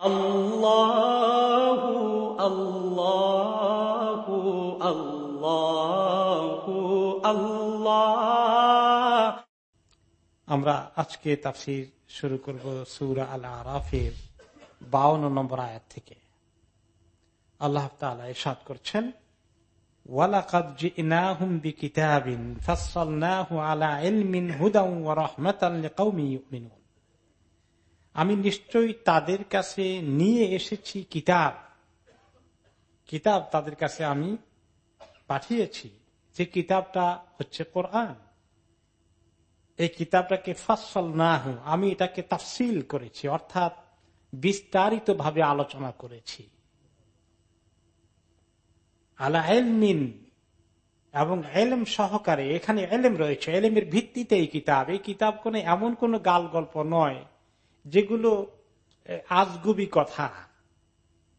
الله الله الله الله আমরা আজকে তাফসির শুরু করব সুরা আল আরাফের বাউন্ন নম্বর আয়াত থেকে আল্লাহ তাআলা ইরশাদ করছেন ওয়ালাকাদ জিনাহুম বিকিতাবিন ফাসসালনাহু আলা ইলমিন হুদাও ওয়া রাহমাতাল লিকাউমিন ইউমিনুন আমি নিশ্চয়ই তাদের কাছে নিয়ে এসেছি কিতাব। কিতাব তাদের কাছে আমি পাঠিয়েছি। যে কিতাবটা হচ্ছে কোরআন। এই কিতাবটাকে ফসল না হু আমি এটাকে তাফসিল করেছি, অর্থাৎ বিস্তারিত ভাবে আলোচনা করেছি। আলা এলমিন এবং এলেম সহকারে, এখানে এলেম রয়েছে এলেমের ভিত্তিতে এই কিতাব। এই কিতাব কোন এমন কোন গাল গল্প নয় যেগুলো আজগুবি কথা,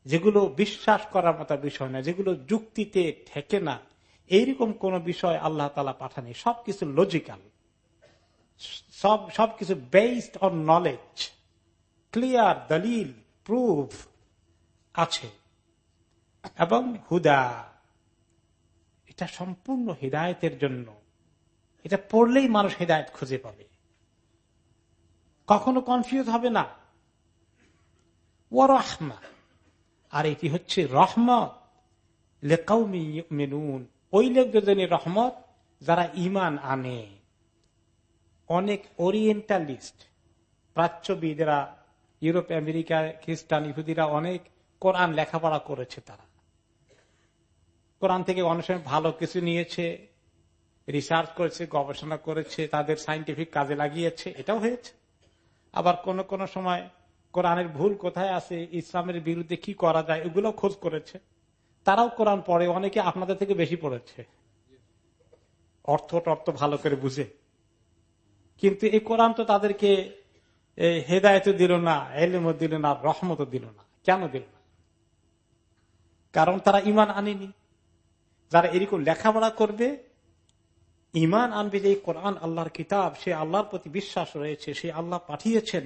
যেগুলো বিশ্বাস করার মতো বিষয় না, যেগুলো যুক্তিতে ঠেকে না, এইরকম কোন বিষয় আল্লাহ তালা পাঠানি সবকিছু লজিক্যাল সব, সবকিছু বেসড অন নলেজ ক্লিয়ার দলিল প্রুফ আছে। এবং হুদা, এটা সম্পূর্ণ হৃদায়তের জন্য। এটা পড়লেই মানুষ হৃদায়ত খুঁজে পাবে। কখনো কনফিউজ হবে না। ও রহমা। আর এটি হচ্ছে রহমত। লেকাউমি মেনুন ওই লোকদের রহমত যারা ইমান আনে। অনেক ওরিয়েন্টালিস্ট প্রাচ্যবিদেরা, ইউরোপ, আমেরিকা, খ্রিস্টান, ইহুদিরা অনেক কোরআন লেখাপড়া করেছে তারা। কোরআন থেকে অনেক সময় ভালো কিছু নিয়েছে রিসার্চ করেছে, গবেষণা করেছে, তাদের সাইন্টিফিক কাজে লাগিয়েছে, এটাও হয়েছে। আবার কোন কোন সময় কোরআনের ভুল কোথায় আছে, ইসলামের বিরুদ্ধে কি করা যায়, এগুলো খোঁজ করেছে। তারাও কোরআন পড়ে, অনেকে আপনাদের থেকে বেশি পড়েছে। অর্থ টর্থ ভালো করে বুঝে। কিন্তু এই কোরআন তো তাদেরকে হেদায়ত দিল না, এলেম দিল না, রহমত দিল না। কেন দিল না? কারণ তারা ইমান আনেনি। যারা এরকম লেখাপড়া করবে ইমান আনবে যে কোরআন আল্লাহর কিতাব, সে আল্লাহর প্রতি বিশ্বাস রয়েছে, সে আল্লাহ পাঠিয়েছেন,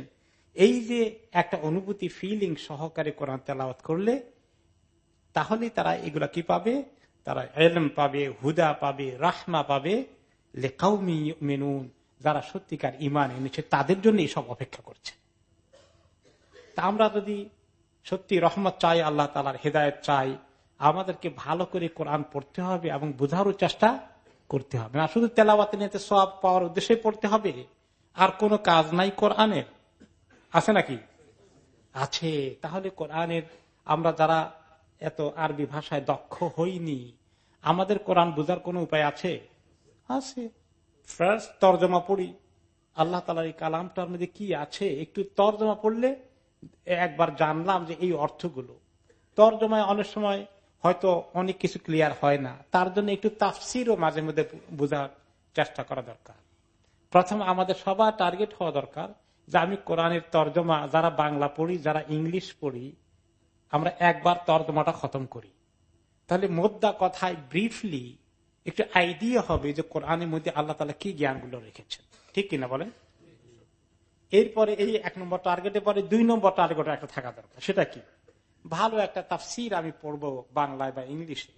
এই যে একটা অনুভূতি ফিলিং সহকারে কোরআন তেলাওয়াত করলে, তাহলে তারা এগুলা কি পাবে? তারা এলম পাবে, হুদা পাবে, রাহমা পাবে লেখাউমি মেনুন যারা সত্যিকার ইমান এনেছে, তাদের জন্য এসব অপেক্ষা করছে। তা আমরা যদি সত্যি রহমত চাই, আল্লাহ তালার হেদায়ত চাই, আমাদেরকে ভালো করে কোরআন পড়তে হবে এবং বোঝারও চেষ্টা করতে হবে না। শুধু তেলাওয়াতে নিতে সব পাওয়ার উদ্দেশ্যে পড়তে হবে আর কোনো কাজ নাই কোরআনের। আছে নাকি? আছে। তাহলে কোরআনের আমরা যারা এত আরবি ভাষায় দক্ষ হইনি, আমাদের কোরআন বোঝার কোন উপায় আছে? আছে। ফার্স্ট তর্জমা পড়ি। আল্লাহ তালার এই কালামটার মধ্যে কি আছে? একটু তর্জমা পড়লে একবার জানলাম যে এই অর্থগুলো। তর্জমায় অনেক সময় হয়তো অনেক কিছু ক্লিয়ার হয় না। তার জন্য একটু তাফসিরও মাঝে মধ্যে বোঝার চেষ্টা করা দরকার। প্রথম আমাদের সবার টার্গেট হওয়া দরকার যে আমি কোরআনের তর্জমা যারা বাংলা পড়ি, যারা ইংলিশ পড়ি, আমরা একবার তর্জমাটা খতম করি। তাহলে মোদ্দা কথায় ব্রিফলি একটু আইডিয়া হবে যে কোরআনের মধ্যে আল্লাহ তালা কি জ্ঞানগুলো রেখেছেন। ঠিক কিনা বলেন? এরপরে এই এক নম্বর টার্গেটের পরে দুই নম্বর টার্গেট একটা থাকা দরকার। সেটা কি? ভালো একটা তাফসির আমি পড়ব বাংলায় বা ইংলিশে।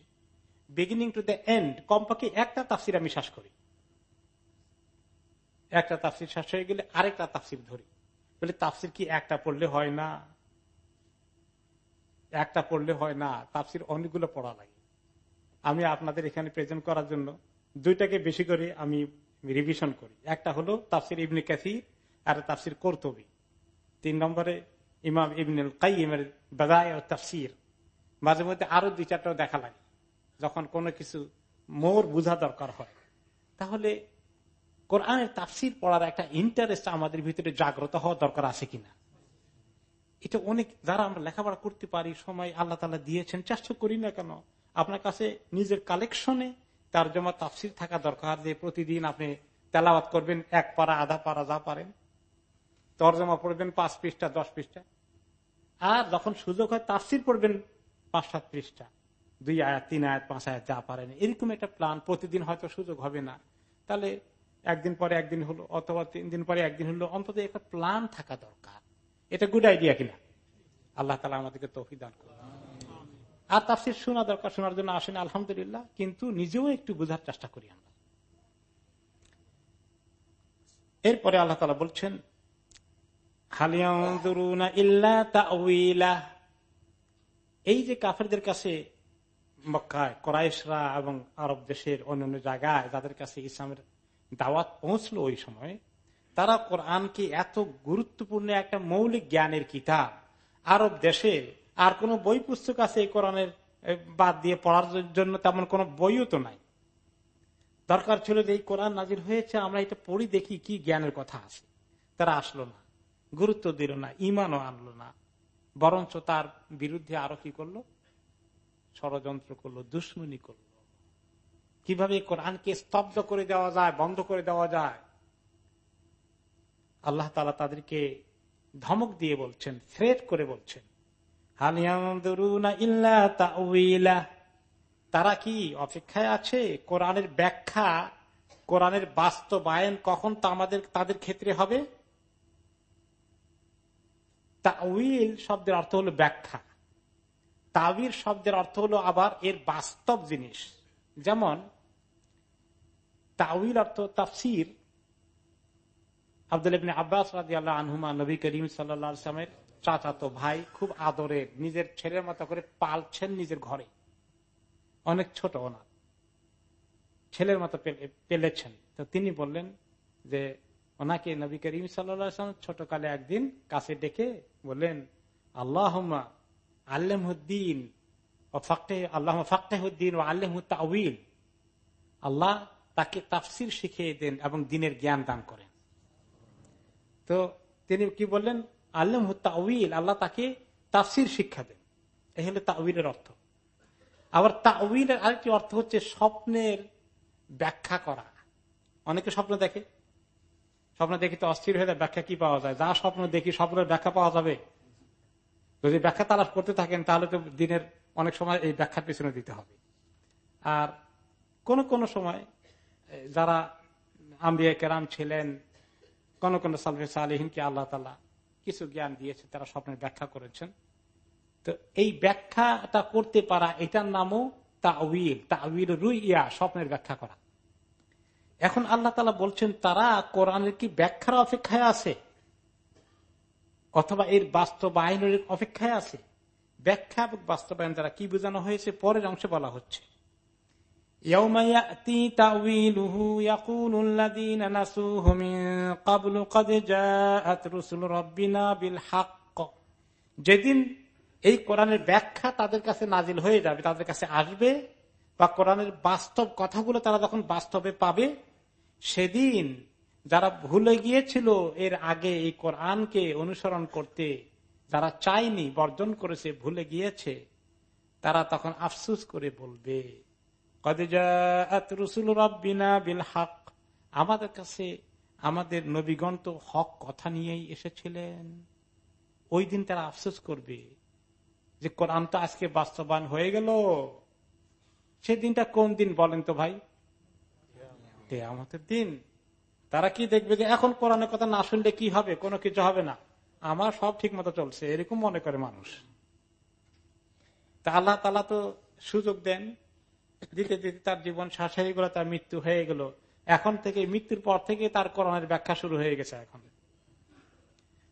বিগিনিং টু দ্য এন্ড কমপক্ষে একটা তাফসির আমি শ্বাস করি। একটা তাফসির শেষ হয়ে গেলে আরেকটা তাফসির ধরি। বলে, তাফসির কি একটা পড়লে হয় না? একটা পড়লে হয় না? তাফসির অনেকগুলো পড়া লাগে। আমি আপনাদের এখানে প্রেজেন্ট করার জন্য দুইটাকে বেশি করে আমি রিভিশন করি। একটা হলো তাফসির ইবনে কাসির, আর তাফসির কর্তবী। তিন নম্বরে ইমাম ইবনুল কাইমের বেদায় তাফসির। মাঝে মধ্যে আরও দুই চারটাও দেখা লাগে, যখন কোনো কিছু মোর বোঝা দরকার হয়। তাহলে কোরআনের তাফসির পড়ার একটা ইন্টারেস্ট আমাদের ভিতরে জাগ্রত হওয়া দরকার আছে কিনা? এটা অনেক, যারা আমরা লেখাপড়া করতে পারি, সময় আল্লাহ তালা দিয়েছেন, চেষ্টা করি না কেন? আপনার কাছে নিজের কালেকশনে তার জমা তাফসির থাকা দরকার যে প্রতিদিন আপনি তেলাওয়াত করবেন, এক পারা, আধা পারা, যা পারেন। তর্জমা পড়বেন পাঁচ পৃষ্ঠা, দশ পৃষ্ঠা। আর যখন সুযোগ হয়, তাফসির পড়বেন পাঁচ, সাত পৃষ্ঠা। দুই আয়াত, তিন আয়াত, পাঁচ আয়াত, যা পারেন। এরকম একটা প্ল্যান প্রতিদিন হয়তো সুযোগ হবে না। তাহলে একদিন পরে একদিন হলো, অথবা তিন দিন পরে একদিন হলো, অন্তত একটা প্ল্যান থাকা দরকার। এটা গুড আইডিয়া কিনা? আল্লাহ তালা আমাদেরকে তৌফিক দান করুন। আর তাফসির শোনা দরকার, শোনার জন্য আসেন, আলহামদুলিল্লাহ। কিন্তু নিজেও একটু বোঝার চেষ্টা করি আমরা। এরপরে আল্লাহ তালা বলছেন এই যে কাফেরদের কাছে মক্কায় করাইশরা এবং আরব দেশের অন্যান্য জায়গায় যাদের কাছে ইসলামের দাওয়াত পৌঁছলো ওই সময়, তারা কোরআনকে এত গুরুত্বপূর্ণ একটা মৌলিক জ্ঞানের কিতাব, আরব দেশে আর কোন বই পুস্তক আছে এই কোরআনের বাদ দিয়ে পড়ার জন্য তেমন কোন বইও তো নাই। দরকার ছিল যে এই কোরআন নাজির হয়েছে, আমরা এটা পড়ি দেখি কি জ্ঞানের কথা আছে। তারা আসলো না। গুরুত্ব দিল না, ইমানও আনলো না। বরঞ্চ তার বিরুদ্ধে আরও কি করল? ষড়যন্ত্র করল, দুশ্মনী করল। কীভাবে কোরআনকে স্তব্ধ করে দেওয়া যায়, বন্ধ করে দেওয়া যায়? আল্লাহ তালা তাদেরকে ধমক দিয়ে বলছেন থ্রেট করে বলছেন তারা কি অপেক্ষায় আছে? কোরআনের ব্যাখ্যা, কোরআনের বাস্তবায়ন কখন তা আমাদের তাদের ক্ষেত্রে হবে? তাউইল শব্দের অর্থ হলো ব্যাখ্যা। তাবির শব্দের অর্থ হলো আবার এর বাস্তব জিনিস। যেমন তাউইল অর্থ তাফসির। আব্দুল আব্বাস রাজি আল্লাহ আনহুমা, নবী করিম সাল্লামের চাচাতো ভাই খুব আদরে নিজের ছেলের মতো করে পালছেন নিজের ঘরে। অনেক ছোট ওনার। ছেলের মতো পেলেছেন। তো তিনি বললেন যে ওনাকে নবী করিম সাল্লাম ছোটকালে একদিন কাছে ডেকে বললেন আল্লাহ আল্লাহদ্দিন আল্লাহ ফাক্তেহদ্দিন ও আল্লাহ তাউিল আল্লাহ তাকে তাফসির শিখিয়ে দেন এবং দিনের জ্ঞান দান করেন। তো তিনি কি বললেন আল্লাহ তাউিল আল্লাহ তাকে তাফসির শিক্ষা দেন। এই হলো তাউিলের অর্থ। আবার তাউিলের আরেকটি অর্থ হচ্ছে স্বপ্নের ব্যাখ্যা করা। অনেকে স্বপ্ন দেখে স্বপ্ন দেখি তো অস্থির হয়ে যায়, ব্যাখ্যা কি পাওয়া যায়? যা স্বপ্ন দেখি, স্বপ্নের ব্যাখ্যা পাওয়া যাবে? যদি ব্যাখ্যা তালাশ করতে থাকেন, তাহলে তো দিনের অনেক সময় এই ব্যাখ্যার পিছনে দিতে হবে। আর কোন কোন সময় যারা আম্বিয়া কেরাম ছিলেন, কোন কোন সালফে সালেহিনকে আল্লাহ তালা কিছু জ্ঞান দিয়েছে, তারা স্বপ্নের ব্যাখ্যা করেছেন। তো এই ব্যাখ্যাটা করতে পারা, এটার নামও তাউিল তাউিল রুইয়া, স্বপ্নের ব্যাখ্যা করা। এখন আল্লাহ তালা বলছেন, তারা কোরআনের কি ব্যাখ্যার অপেক্ষায় আছে? অথবা এর বাস্তবায়নের অপেক্ষায় আছে? ব্যাখ্যা এবং বাস্তবায়ন দ্বারা কি বোঝানো হয়েছে? পরের অংশে বলা হচ্ছে। যেদিন এই কোরআনের ব্যাখ্যা তাদের কাছে নাজিল হয়ে যাবে, তাদের কাছে আসবে বা কোরআনের বাস্তব কথাগুলো তারা যখন বাস্তবে পাবে সেদিন যারা ভুলে গিয়েছিল এর আগে এই কোরআনকে অনুসরণ করতে, যারা চায়নি, বর্জন করেছে, ভুলে গিয়েছে, তারা তখন আফসুস করে বলবে বিল হক। আমাদের কাছে আমাদের নবীগণ তো হক কথা নিয়েই এসেছিলেন। ওই দিন তারা আফসোস করবে যে কোরআন তো আজকে বাস্তবায়ন হয়ে গেল। সেদিনটা কোন দিন বলেন তো ভাই? আমাদের দিন। তারা কি দেখবে যে এখন কোরআনের কথা না শুনলে কি হবে? কোনো কিছু হবে না। আমার সব ঠিক মতো চলছে, এরকম মনে করে মানুষ। তা আল্লাহ তালা তো সুযোগ দেন। দিতে দিতে তার জীবন হয়ে গেল, তার মৃত্যু হয়ে গেল। এখন থেকে, মৃত্যুর পর থেকে তার কোরআনের ব্যাখ্যা শুরু হয়ে গেছে এখন।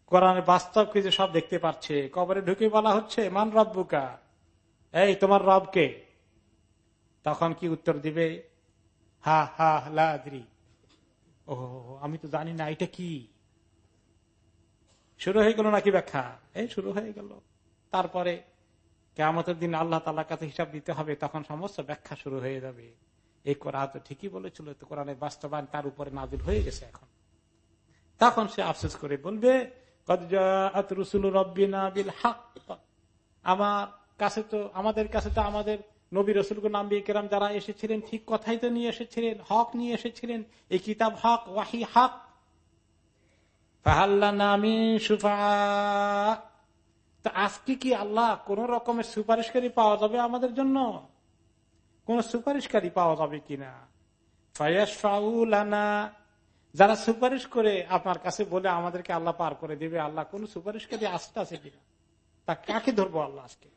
কোরআনের বাস্তব কিছু সব দেখতে পাচ্ছে কবরে ঢুকে বলা হচ্ছে, মান রব্বুকা? এই, তোমার রবকে? তখন কি উত্তর দিবে? হা হা লাদ্রি ও আমি তো জানি না, এটা কি? শুরু হয়ে গেল নাকি ব্যাখ্যা? এই শুরু হয়ে গেল। তারপরে কেমতের দিন আল্লাহ তালার কাছে হিসাব দিতে হবে, তখন সমস্ত ব্যাখ্যা শুরু হয়ে যাবে। এই কোরআন তো ঠিকই বলেছিল, তো কোরআনের বাস্তবায়ন তার উপরে নাজিল হয়ে গেছে এখন। তখন সে আফসোস করে বলবে আমার কাছে তো, আমাদের কাছে তো আমাদের নবী রসুল নাম্বি কেরাম যারা এসেছিলেন, ঠিক কথাই তো নিয়ে এসেছিলেন, হক নিয়ে এসেছিলেন। এই কিতাব হক, ওয়াহি হক। আজকে কি আল্লাহ কোন রকমের সুপারিশকারী পাওয়া যাবে আমাদের জন্য? কোন সুপারিশকারী পাওয়া যাবে কিনা? যারা সুপারিশ করে আপনার কাছে বলে আমাদেরকে আল্লাহ পার করে দিবে, আল্লাহ কোন সুপারিশকারী আসতে আছে কিনা? তা কাকে ধরবো আল্লাহ আজকে?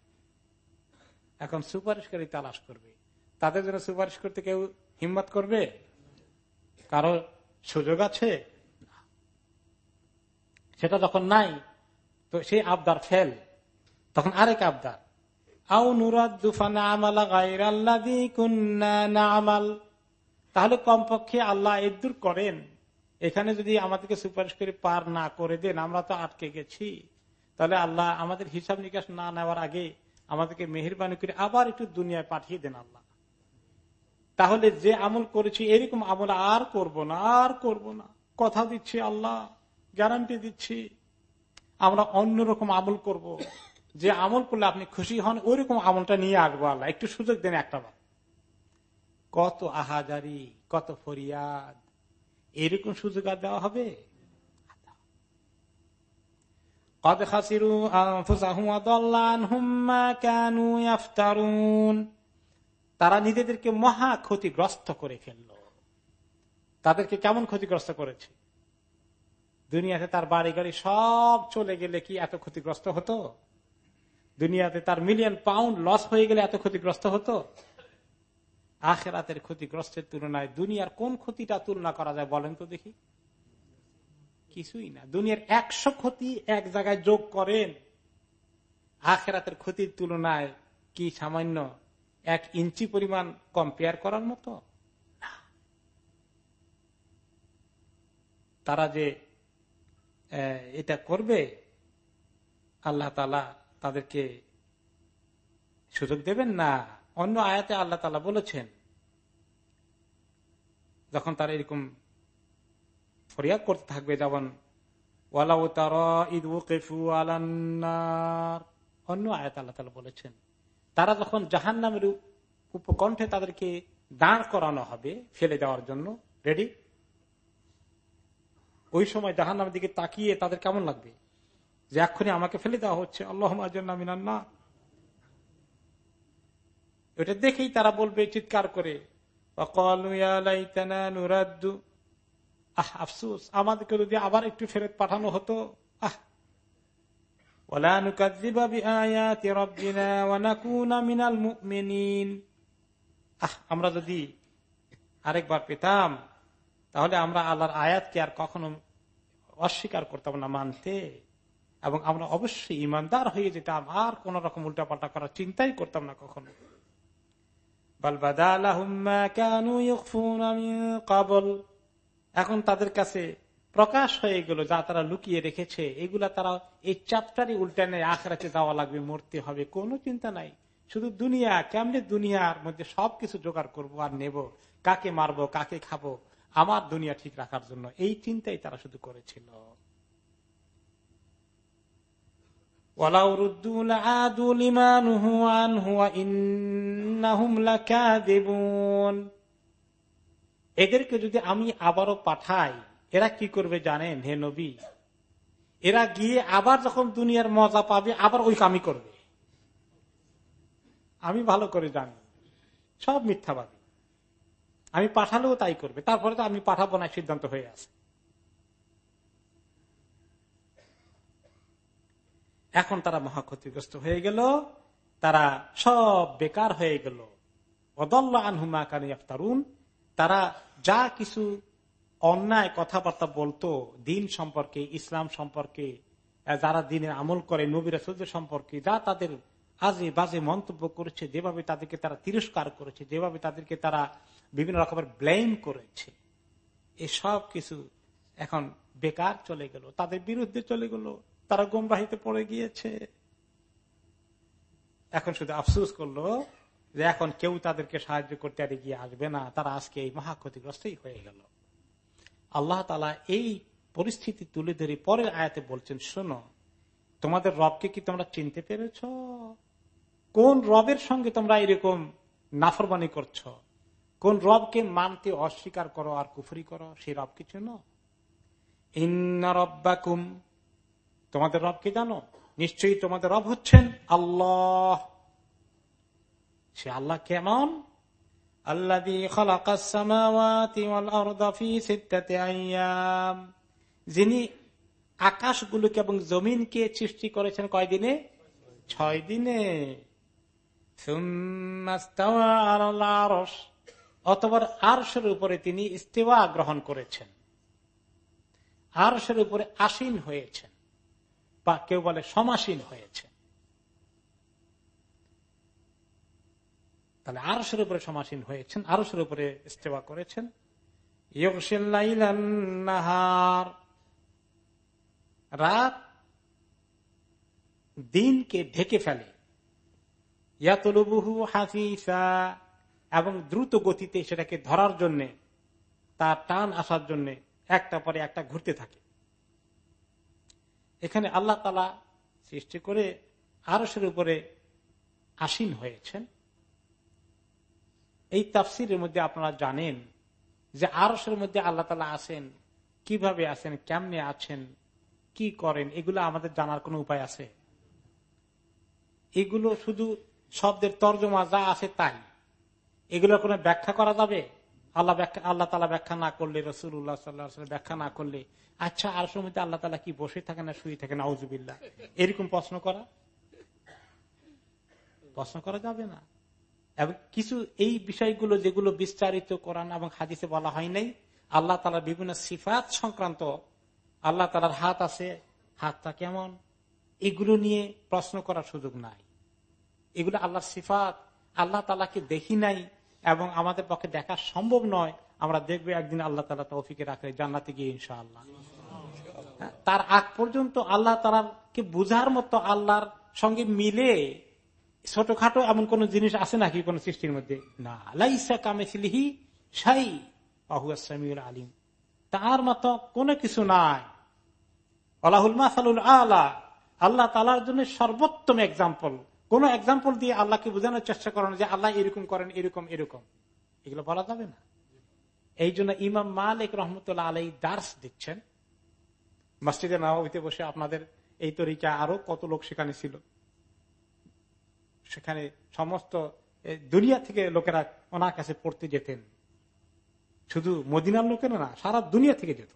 এখন সুপারিশকারী তালাশ করবে। তাদের জন্য সুপারিশ করতে কেউ হিম্মত করবে? কারও সুযোগ আছে? সেটা যখন নাই, তো সেই আবদার ফেল। তখন আরেক আবদার। আউ আমালা গাইর আমাল তাহলে কমপক্ষে আল্লাহ এদুর করেন। এখানে যদি আমাদেরকে সুপারিশ করে পার না করে দেন, আমরা তো আটকে গেছি। তাহলে আল্লাহ আমাদের হিসাব নিকাশ না নেওয়ার আগে আমাদেরকে মেহরবানি করে আবার একটু দুনিয়ায় পাঠিয়ে দেন আল্লাহ। তাহলে যে আমল করেছি এরকম আমল আর করব না, আর করব না। কথা দিচ্ছি আল্লাহ গ্যারান্টি দিচ্ছি আমরা অন্যরকম আমল করব। যে আমল করলে আপনি খুশি হন ওই রকম আমলটা নিয়ে আসব আল্লাহ। একটু সুযোগ দেন একটা বার। কত আহাজারি, কত ফরিয়াদ, এরকম সুযোগ আর দেওয়া হবে? তারা নিজেদেরকে মহা ক্ষতিগ্রস্ত করে ফেলল। তাদেরকে কেমন ক্ষতিগ্রস্ত করেছে? দুনিয়াতে তার বাড়ি গাড়ি সব চলে গেলে কি এত ক্ষতিগ্রস্ত হতো? দুনিয়াতে তার মিলিয়ন পাউন্ড লস হয়ে গেলে এত ক্ষতিগ্রস্ত হতো? আখেরাতের ক্ষতিগ্রস্তের তুলনায় দুনিয়ার কোন ক্ষতিটা তুলনা করা যায় বলেন তো দেখি। কিছুই না। দুনিয়ার একশো ক্ষতি এক জায়গায় যোগ করেন। আখেরাতের ক্ষতির তুলনায় কি সামান্য এক ইঞ্চি পরিমাণ কম্পেয়ার করার মতো? তারা যে এটা করবে, আল্লাহ তালা তাদেরকে সুযোগ দেবেন না। অন্য আয়াতে আল্লাহ তালা বলেছেন, যখন তারা এরকম ফরিয়াদ করতে থাকবে যেমন অন্য আয়াত আল্লাহ তালা বলেছেন, তারা যখন জাহান নামের উপকণ্ঠে তাদেরকে দাঁড় করানো হবে, ফেলে দেওয়ার জন্য, রেডি? ওই সময় জাহান নামের দিকে তাকিয়ে তাদের কেমন লাগবে? যে এক্ষুনি আমাকে ফেলে দেওয়া হচ্ছে আল্লাহ মিনান্না ওটা দেখেই তারা বলবে, চিৎকার করে আহ, আফসুস, আমাদেরকে যদি আবার একটু ফেরত পাঠানো হতো আমরা যদি আরেকবার পেতাম, তাহলে আমরা আল্লাহর আয়াতকে আর কখনো অস্বীকার করতাম না, মানতে। এবং আমরা অবশ্যই ইমানদার হয়ে যেতাম, আর কোন রকম উল্টাপাল্টা করার চিন্তাই করতাম না কখনো। এখন তাদের কাছে প্রকাশ হয়ে গেল যা তারা লুকিয়ে রেখেছে। এগুলা তারা এই চাপটারই উল্টানে আখড়াতে যাওয়া লাগবে, মরতে হবে, কোনো চিন্তা নাই। শুধু দুনিয়া, কেমনি দুনিয়ার মধ্যে সবকিছু জোগাড় করব আর নেব? কাকে মারবো, কাকে খাব? আমার দুনিয়া ঠিক রাখার জন্য এই চিন্তাই তারা শুধু করেছিল। এদেরকে যদি আমি আবারও পাঠাই, এরা কি করবে জানেন? হে নবী, এরা গিয়ে আবার যখন দুনিয়ার মজা পাবে, আবার ওই কামি করবে। আমি ভালো করে জানি, সব মিথ্যাবাদী। আমি পাঠালেও তাই করবে, তারপরে তো আমি পাঠাবো না, সিদ্ধান্ত হয়ে আছে। এখন তারা মহা ক্ষতিগ্রস্ত হয়ে গেল, তারা সব বেকার হয়ে গেল। অদল্লা আনহুমা কানিয়াফতারুন তারা যা কিছু অন্যায় কথাবার্তা বলতো, দিন সম্পর্কে, ইসলাম সম্পর্কে যারা দিনের আমল করে নবীর সম্পর্কে, যা তাদের আজে বাজে মন্তব্য করেছে, যেভাবে তাদেরকে তারা তিরস্কার করেছে, যেভাবে তাদেরকে তারা বিভিন্ন রকমের ব্লেম করেছে, এসব কিছু এখন বেকার চলে গেল। তাদের বিরুদ্ধে চলে গেল। তারা গোমরাহিতে পড়ে গিয়েছে। এখন শুধু আফসুস করল যে এখন কেউ তাদেরকে সাহায্য করতে আর গিয়ে আসবে না, তারা আজকে এই মহা ক্ষতিগ্রস্তই হয়ে গেল। আল্লাহ তালা এই পরিস্থিতি তুলে ধরে পরের আয়াতে বলছেন, শোনো, তোমাদের রবকে কি তোমরা চিনতে পেরেছ? কোন রবের সঙ্গে তোমরা এরকম নাফরবানি করছ? কোন রবকে মানতে অস্বীকার করো আর কুফরি করো? সেই রব কিছু রব্বাকুম, তোমাদের রব কি জানো? নিশ্চয়ই তোমাদের রব হচ্ছেন আল্লাহ। সে আল্লাহ কেমন? আল্লাহ যিনি আকাশগুলোকে এবং জমিনকে সৃষ্টি করেছেন কয়দিনে? ছয় দিনে অতবার আরশের উপরে তিনি ইস্তেওয়া গ্রহণ করেছেন। আরশের উপরে আসীন হয়েছেন। বা কেউ বলে সমাসীন হয়েছে তাহলে আরশের উপরে সমাসীন হয়েছেন, আরশের উপরে ইস্তেওয়া করেছেন। রাত দিনকে ঢেকে ফেলে। ইয়াতলুবুহু হাফিসা। এবং দ্রুত গতিতে সেটাকে ধরার জন্য, তার টান আসার জন্য একটা পরে একটা ঘুরতে থাকে। এখানে আল্লাহ তালা সৃষ্টি করে আরসের উপরে আসীন হয়েছেন। এই তাফসিরের মধ্যে আপনারা জানেন যে আরসের মধ্যে আল্লাহ তালা আছেন, কীভাবে আছেন, কেমনে আছেন, কি করেন, এগুলো আমাদের জানার কোন উপায় আছে? এগুলো শুধু শব্দের তর্জমা যা আছে তাই। এগুলোর কোনো ব্যাখ্যা করা যাবে? আল্লাহ ব্যাখ্যা, আল্লাহ তালা ব্যাখ্যা না করলে রসুল্লাহ সাল্লাহ ব্যাখ্যা না করলে আচ্ছা আর সময় আল্লাহ তালা কি বসে থাকে না শুয়ে থাকে না এরকম প্রশ্ন করা? প্রশ্ন করা যাবে না। এবং কিছু এই বিষয়গুলো যেগুলো বিস্তারিত করান এবং হাদিসে বলা হয় নাই, আল্লাহ তালার বিভিন্ন সিফাত সংক্রান্ত আল্লাহ তালার হাত আছে, হাতটা কেমন? এগুলো নিয়ে প্রশ্ন করার সুযোগ নাই। এগুলো আল্লাহর সিফাত, আল্লাহ তালাকে দেখি নাই এবং আমাদের পক্ষে দেখা সম্ভব নয়, আমরা দেখব একদিন আল্লাহ তালা তৌফিকে রাখলে জান্নাতে গিয়ে ইনশাআল্লাহ। তার আগ পর্যন্ত আল্লাহ তালাকে বুঝার মতো আল্লাহর সঙ্গে মিলে ছোটখাটো এমন কোন জিনিস আছে নাকি কোন সৃষ্টির মধ্যে? না। আলাইসা কামেছিলিহি সাই আহুয়াসামিউল আলিম। তার মতো কোনো কিছু নাই। মাসালুল আলা। আল্লাহ তালার জন্য সর্বোত্তম এক্সাম্পল কোন এক্সাম্পল দিয়ে আল্লাহকে বোঝানোর চেষ্টা করেন যে আল্লাহ এরকম করেন, এরকম এরকম। এগুলো বলা যাবে না। এই জন্য ইমাম মালিক রহমতুল্লাহ আলাই দার্স দিচ্ছেন। মসজিদে নবাবিতে বসে আপনাদের এই তরিকা আরও কত লোক সেখানে ছিল। সেখানে সমস্ত দুনিয়া থেকে লোকেরা ওনার কাছে পড়তে যেতেন। শুধু মদিনার লোকেরা না, সারা দুনিয়া থেকে যেত।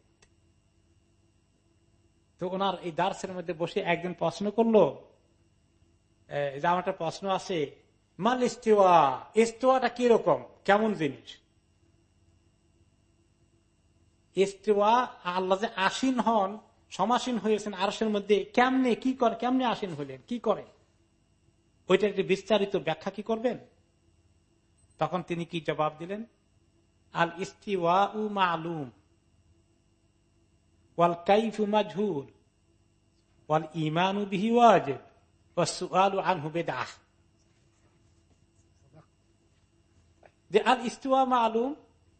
তো ওনার এই দার্সের মধ্যে বসে একদিন প্রশ্ন করল যে আমার একটা প্রশ্ন আছে, মাল ইস্তেওয়া, ইস্তেওয়াটা কীরকম? কেমন জিনিস? ইস্তেওয়া, আল্লাহ যে আসীন হন, সমাসীন হয়েছেন আরসের মধ্যে, কেমনে, কি করে, কেমনে আসীন হলেন, কি করে ওইটা একটি বিস্তারিত ব্যাখ্যা কি করবেন? তখন তিনি কি জবাব দিলেন? আল ইস্তিওয়া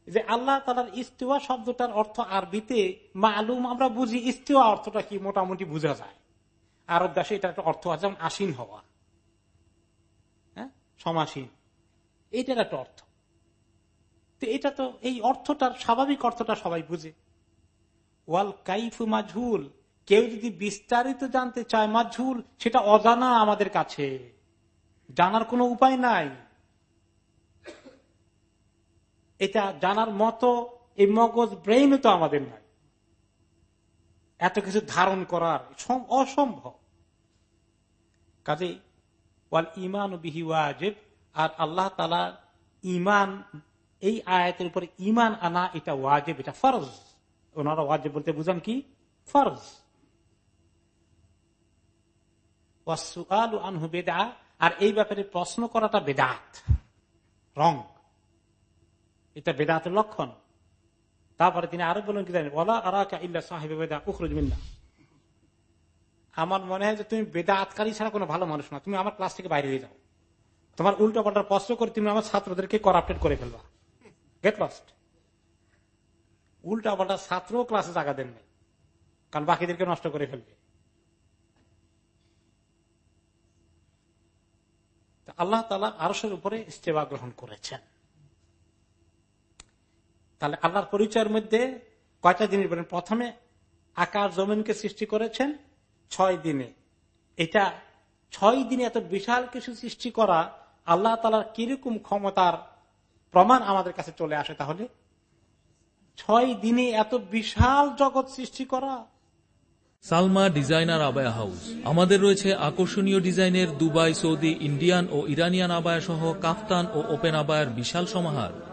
যে আল্লাহ তালার শব্দটার অর্থ আরবিতে মালুম আমরা বুঝি ইস্তুয়া অর্থটা কি মোটামুটি বোঝা যায়। আরব দেশে এটা একটা অর্থ আছে যেমন আসীন হওয়া। সমাসীন এইটার একটা অর্থ। তো এটা তো এই অর্থটার স্বাভাবিক অর্থটা সবাই বুঝে। ওয়াল কাইফু মাঝুল কেউ যদি বিস্তারিত জানতে চায় মাঝুল সেটা অজানা আমাদের কাছে। জানার কোনো উপায় নাই। এটা জানার মতো এই মগজ ব্রেইনও তো আমাদের নাই। এত কিছু ধারণ করার অসম্ভব। কাজে ওয়াল ইমান বিহি ওয়াজেব। আর আল্লাহ তালা ইমান এই আয়াতের উপরে ইমান আনা এটা ওয়াজেব, এটা ফরজ। ওনারা ওয়াজেব বলতে বুঝান কি? ফরজ। আনহু বেদা আর এই ব্যাপারে প্রশ্ন করাটা বেদাত রং। এটা বেদাতের লক্ষণ। তারপরে তিনি আরও বলেন কি জানেন? ওলা আরাকা ইল্লা সাহেব বেদা উখরুজমিল্লা আমার মনে হয় যে তুমি বেদা আতকারী ছাড়া কোনো ভালো মানুষ না। তুমি আমার ক্লাস থেকে বাইরে হয়ে যাও। তোমার উল্টো পাল্টা প্রশ্ন করে তুমি আমার ছাত্রদেরকে করাপ্টেড করে ফেলবা। গেট লস্ট উল্টা পাল্টা ছাত্র ক্লাসে জায়গা দেন নাই। কারণ বাকিদেরকে নষ্ট করে ফেলবে। আল্লাহ তালা আরসের উপরে ইস্তেবা গ্রহণ করেছেন। তাহলে আল্লাহর পরিচয়ের মধ্যে কয়টা জিনিস বলেন? প্রথমে আকার জমিনকে সৃষ্টি করেছেন। ছয় দিনে। এটা ছয় দিনে এত বিশাল কিছু সৃষ্টি করা আল্লাহ তালার কীরকম ক্ষমতার প্রমাণ আমাদের কাছে চলে আসে তাহলে? ছয় দিনে এত বিশাল জগৎ সৃষ্টি করা। Salma designer abaya house. আমাদের রয়েছে আকর্ষণীয় ডিজাইনের দুবাই, সৌদি, ইন্ডিয়ান ও ইরানিয়ান আবায়া সহ কাফতান ও ওপেন আবায়ার বিশাল সমাহার।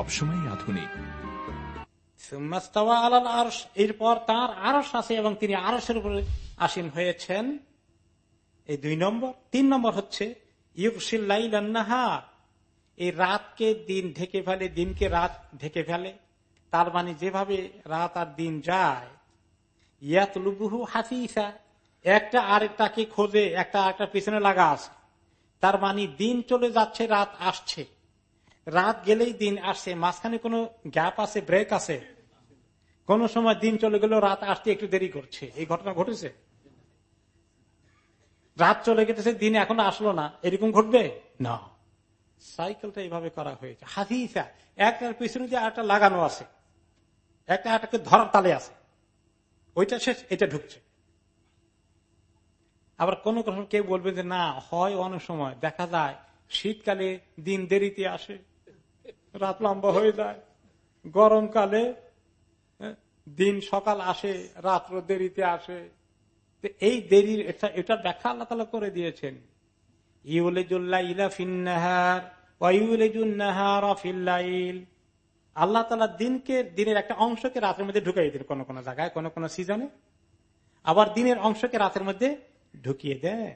সবসময় আধুনিক। এরপর তার আরস আছে এবং তিনি আরসের উপরে আসীন হয়েছেন। এই দুই নম্বর। তিন নম্বর হচ্ছে এই রাতকে দিন ঢেকে ফেলে, দিনকে রাত ঢেকে ফেলে। তার মানে যেভাবে রাত আর দিন যায়, ইয়াতলুবুহু হাসিসা। একটা আরেকটাকে খোঁজে, একটা আরেকটা পিছনে লাগা আছে। তার মানে দিন চলে যাচ্ছে, রাত আসছে। রাত গেলেই দিন আসছে মাঝখানে কোনো গ্যাপ আছে, ব্রেক আছে? কোন সময় দিন চলে গেল রাত আসতে একটু দেরি করছে। এই ঘটনা ঘটেছে? রাত চলে গেছে, দিন এখন আসলো না। এরকম ঘটবে? না। সাইকেলটা এইভাবে করা হয়েছে। হাসিসা একটার পিছনে যে আরেকটা লাগানো আছে। একটা আরেকটাকে ধরার তালে আছে। ওইটা শেষ, এটা ঢুকছে। আবার কোন কেউ বলবে যে, না, হয় অনেক সময়। দেখা যায়, শীতকালে দিন দেরিতে আসে। রাত লম্বা হয়ে যায়। গরমকালে দিন সকাল আসে, রাত্র দেরিতে আসে। এই দেরির এটা ব্যাখ্যা আল্লাহ তালা করে দিয়েছেন। আল্লাহ তালা দিনকে, দিনের একটা অংশকে রাতের মধ্যে ঢুকাই দিন কোন কোন জায়গায়, কোন কোন সিজনে। আবার দিনের অংশকে রাতের মধ্যে ঢুকিয়ে দেয়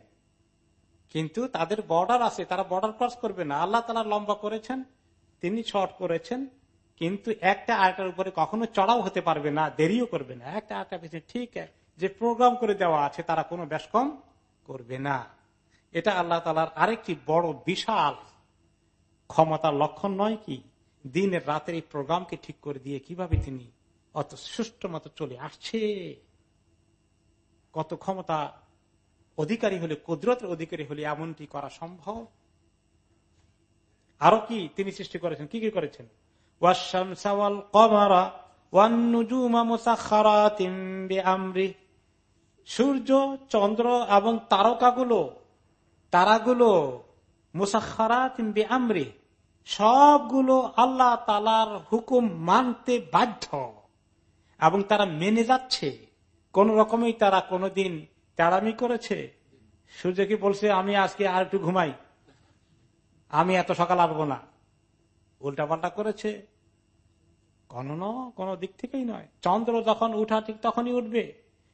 কিন্তু তাদের বর্ডার আছে, তারা বর্ডার ক্রস করবে না। আল্লাহ তালা লম্বা করেছেন। তিনি শর্ট করেছেন, কিন্তু একটা আয়টার উপরে কখনো চড়াও হতে পারবে না, দেরিও করবে না। একটা আয়টা পিছনে ঠিক যে প্রোগ্রাম করে দেওয়া আছে, তারা কোনো বেশ কম করবে না। এটা আল্লাহ তালার আরেকটি বড়, বিশাল ক্ষমতার লক্ষণ নয় কি? দিনের রাতের এই প্রোগ্রামকে ঠিক করে দিয়ে কীভাবে তিনি অত সুষ্ঠু মতো চলে আসছে? কত ক্ষমতা অধিকারী হলে, কুদরতের অধিকারী হলে এমনটি করা সম্ভব? আরও কি তিনি সৃষ্টি করেছেন? কি কি করেছেন? সূর্য, চন্দ্র এবং তারকাগুলো, তারাগুলো মুসাখারাত আমরি সবগুলো আল্লাহ তালার হুকুম মানতে বাধ্য। এবং তারা মেনে যাচ্ছে। কোন রকমই তারা কোনদিন তেড়ামি করেছে। সূর্য কি বলছে, আমি আজকে আর একটু ঘুমাই? আমি এত সকাল আসব না। উল্টাপাল্টা করেছে। কোন কোন দিক থেকেই নয়। চন্দ্র যখন উঠা, ঠিক তখনই উঠবে।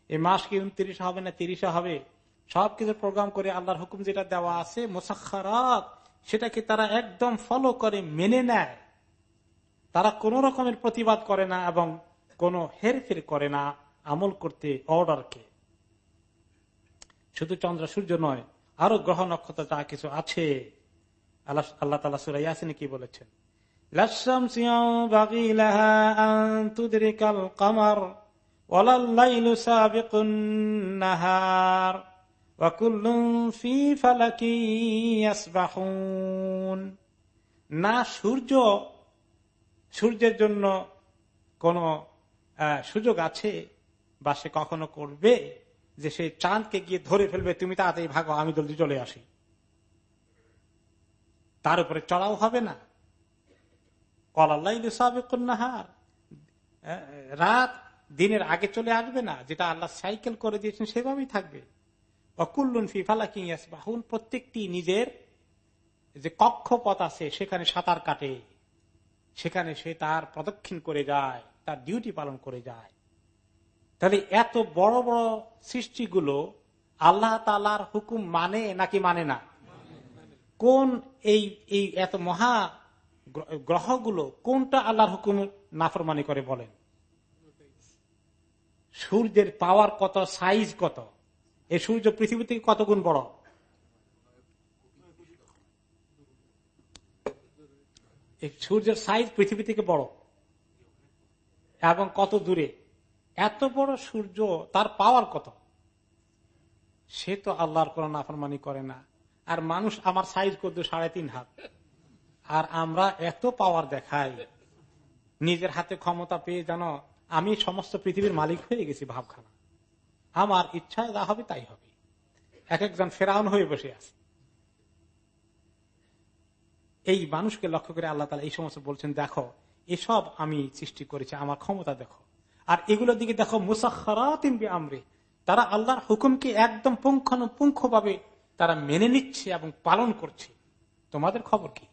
এই মাস কি উনত্রিশ হবে না তিরিশে হবে? সবকিছু প্রোগ্রাম করে আল্লাহর হুকুম যেটা দেওয়া আছে, মোসাক্ষারাত, সেটাকে তারা একদম ফলো করে, মেনে নেয়। তারা কোন রকমের প্রতিবাদ করে না এবং কোন হেরফের করে না আমল করতে অর্ডারকে শুধু চন্দ্র সূর্য নয়, আরও গ্রহ নক্ষত্র যা কিছু আছে। আল্লাহ তালা সুরাই আসেনি কি বলেছেন? না সূর্য, সূর্যের জন্য কোন সুযোগ আছে বা সে কখনো করবে যে সে চাঁদকে গিয়ে ধরে ফেলবে? তুমি তাড়াতাড়ি ভাগো, আমি জলদি চলে আসি। তার উপরে চড়াও হবে না। কলাল্লাহার রাত দিনের আগে চলে আসবে না, যেটা আল্লাহ সাইকেল করে দিয়েছেন, সেভাবেই থাকবে। অকুল্লুন ফিফালা বাহুন প্রত্যেকটি নিজের যে কক্ষপথ আছে, সেখানে সাঁতার কাটে। সেখানে সে তার প্রদক্ষিণ করে যায়, তার ডিউটি পালন করে যায়। তাহলে এত বড় বড় সৃষ্টিগুলো আল্লাহ তালার হুকুম মানে নাকি মানে না? কোন এই এই এত মহা গ্রহগুলো কোনটা আল্লাহর হুকুম নাফরমানি করে বলেন? সূর্যের পাওয়ার কত, সাইজ কত? এই সূর্য পৃথিবী থেকে কত গুণ বড়? সূর্যের সাইজ পৃথিবী থেকে বড়। এবং কত দূরে? এত বড় সূর্য, তার পাওয়ার কত? সে তো আল্লাহর কোন নাফরমানি করে না। আর মানুষ আমার সাইজ করতো সাড়ে তিন হাত। আর আমরা এত পাওয়ার দেখাই, নিজের হাতে ক্ষমতা পেয়ে জানো আমি সমস্ত পৃথিবীর মালিক হয়ে গেছি ভাবখানা। আমার ইচ্ছা যা হবে তাই হবে। এক একজন ফেরাউন হয়ে বসে আছে। এই মানুষকে লক্ষ্য করে আল্লাহ তালা এই সমস্ত বলছেন, দেখো, এসব আমি সৃষ্টি করেছি, আমার ক্ষমতা দেখো। আর এগুলোর দিকে দেখো মুসাখারাতিন আমরে তারা আল্লাহর হুকুমকে একদম পুঙ্খানুপুঙ্খ ভাবে তারা মেনে নিচ্ছে এবং পালন করছে। তোমাদের খবর কি?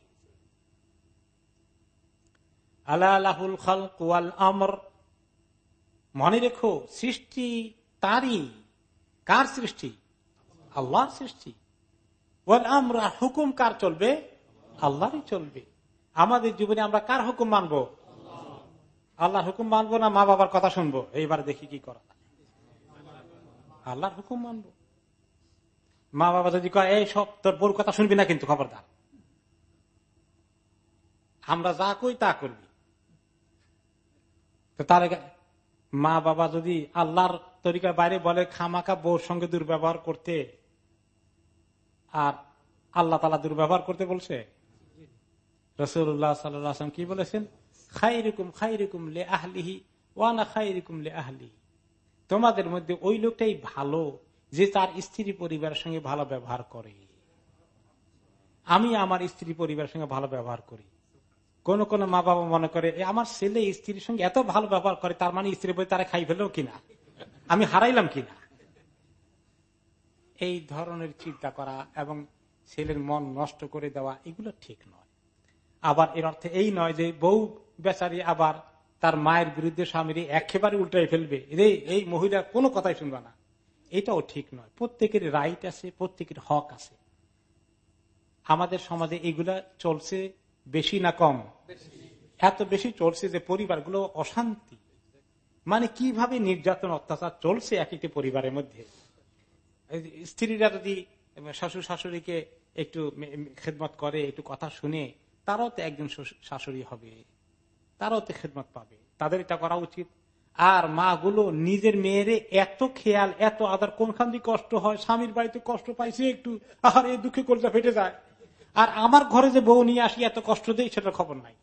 আল্লাহুল খাল কুয়াল আমর। মনে রেখো, সৃষ্টি তারই। কার সৃষ্টি? আল্লাহর সৃষ্টি। আমরা, হুকুম কার চলবে? আল্লাহরই চলবে। আমাদের জীবনে আমরা কার হুকুম মানবো? আল্লাহর হুকুম মানবো না মা বাবার কথা শুনব? এইবার দেখি কি করা আল্লাহর হুকুম মানবো। মা বাবা যদি কয়, এই সব তোর বোর কথা শুনবি না কিন্তু, খবরদার। আমরা যা কই তা করবি। তার মা বাবা যদি আল্লাহর তরিকার বাইরে বলে খামাকা বউর সঙ্গে দুর্ব্যবহার করতে। আর আল্লাহ তালা দুর্ব্যবহার করতে বলছে রসুল্লাহ সাল্লাম কি বলেছেন? খাই রকম খাই রকম লে আহলিহি ওয়ানা খাই রকম লে আহলি তোমাদের মধ্যে ওই লোকটাই ভালো। যে তার স্ত্রী পরিবারের সঙ্গে ভালো ব্যবহার করে। আমি আমার স্ত্রী পরিবারের সঙ্গে ভালো ব্যবহার করি। কোন কোন মা বাবা মনে করে আমার ছেলে স্ত্রীর সঙ্গে এত ভালো ব্যবহার করে, তার মানে স্ত্রী বই তারা খাই ফেলো কিনা? আমি হারাইলাম কিনা? এই ধরনের চিন্তা করা এবং ছেলের মন নষ্ট করে দেওয়া, এগুলো ঠিক নয়। আবার এর অর্থে এই নয় যে বউ বেচারি আবার তার মায়ের বিরুদ্ধে স্বামীর একেবারে উল্টাই ফেলবে। এই মহিলা কোনো কথাই শুনবে না। এটাও ঠিক নয়। প্রত্যেকের রাইট আছে, প্রত্যেকের হক আছে। আমাদের সমাজে এগুলা চলছে বেশি না কম? এত বেশি চলছে যে পরিবারগুলো অশান্তি। মানে কীভাবে নির্যাতন, অত্যাচার চলছে এক একটি পরিবারের মধ্যে? স্ত্রীরা যদি শ্বশুর শাশুড়িকে একটু খেদমত করে, একটু কথা শুনে, তারাও তো একজন শাশুড়ি হবে। তারাও তো খেদমত পাবে। তাদের এটা করা উচিত। আর মা গুলো নিজের মেয়েরে এত খেয়াল, এত আদার, কোনখান দিয়ে কষ্ট হয়, স্বামীর বাড়িতে কষ্ট পাইছে একটু, আর এই দুঃখে কলজা ফেটে যায়। আর আমার ঘরে যে বউ নিয়ে আসি, এত কষ্ট দেয় সেটার খবর নাই।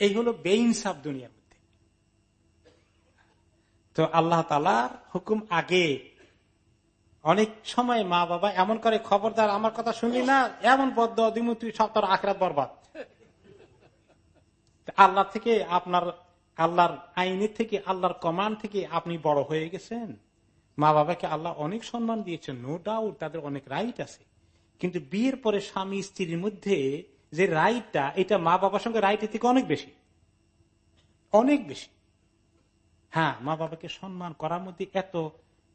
এই হলো বেইনসাফ দুনিয়ার মধ্যে। তো আল্লাহ তালার হুকুম আগে, অনেক সময় মা বাবা এমন করে খবরদার, আমার কথা শুনলি না, এমন বদ্ধ অধিমুত্রী সব তার আখরাত বরবাদ। আল্লাহ থেকে আপনার আল্লাহর আইনের থেকে, আল্লাহর কমান্ড থেকে আপনি বড় হয়ে গেছেন। মা বাবাকে আল্লাহ অনেক সম্মান দিয়েছেন নো ডাউট তাদের অনেক রাইট আছে। কিন্তু বিয়ের পরে স্বামী স্ত্রীর মধ্যে যে রাইটটা এটা মা বাবার সঙ্গে রাইটের থেকে অনেক বেশি। অনেক বেশি। হ্যাঁ মা বাবাকে সম্মান করার মধ্যে এত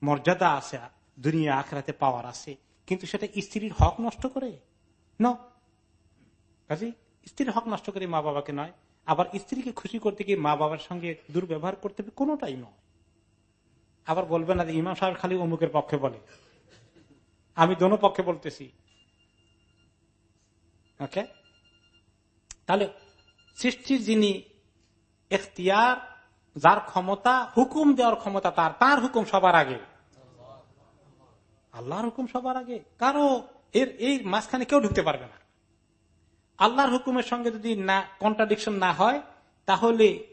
মর্যাদা আছে, দুনিয়া আখড়াতে পাওয়ার আছে, কিন্তু সেটা স্ত্রীর হক নষ্ট করে? ন স্ত্রীর হক নষ্ট করে মা বাবাকে নয় আবার স্ত্রীকে খুশি করতে গিয়ে মা বাবার সঙ্গে দুর্ব্যবহার করতে হবে, কোনোটাই নয়। আবার বলবে না যে ইমাম সাহেব খালি অমুকের পক্ষে বলে। আমি দোনো পক্ষে বলতেছি। ওকে তাহলে সৃষ্টির যিনি এখতিয়ার, যার ক্ষমতা, হুকুম দেওয়ার ক্ষমতা তার তার হুকুম সবার আগে। আল্লাহর হুকুম সবার আগে। কারও এর, এই মাঝখানে কেউ ঢুকতে পারবে না। আল্লাহর হুকুমের সঙ্গে যদি না কন্ট্রাডিকশন না হয়, তাহলে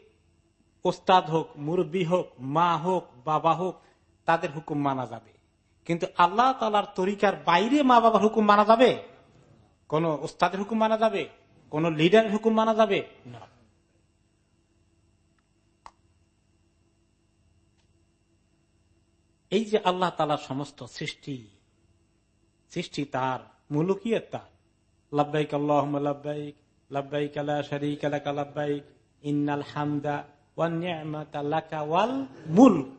ওস্তাদ হোক, মুরব্বী হোক, মা হোক, বাবা হোক, তাদের হুকুম মানা যাবে। কিন্তু আল্লাহ তালার তরিকার বাইরে মা বাবার হুকুম মানা যাবে? কোন ওস্তাদের হুকুম মানা যাবে? কোন লিডারের হুকুম মানা যাবে? না। এই যে আল্লাহ তালার সমস্ত সৃষ্টি সৃষ্টি তার, মুলুকিয়ত তার লাব্বাইক আল্লাহ লাব্বাইক লাব্বাইক আলা শরিক আলাকা লাব্বাইক, ইন্নাল হামদা ওয়াল মুলক।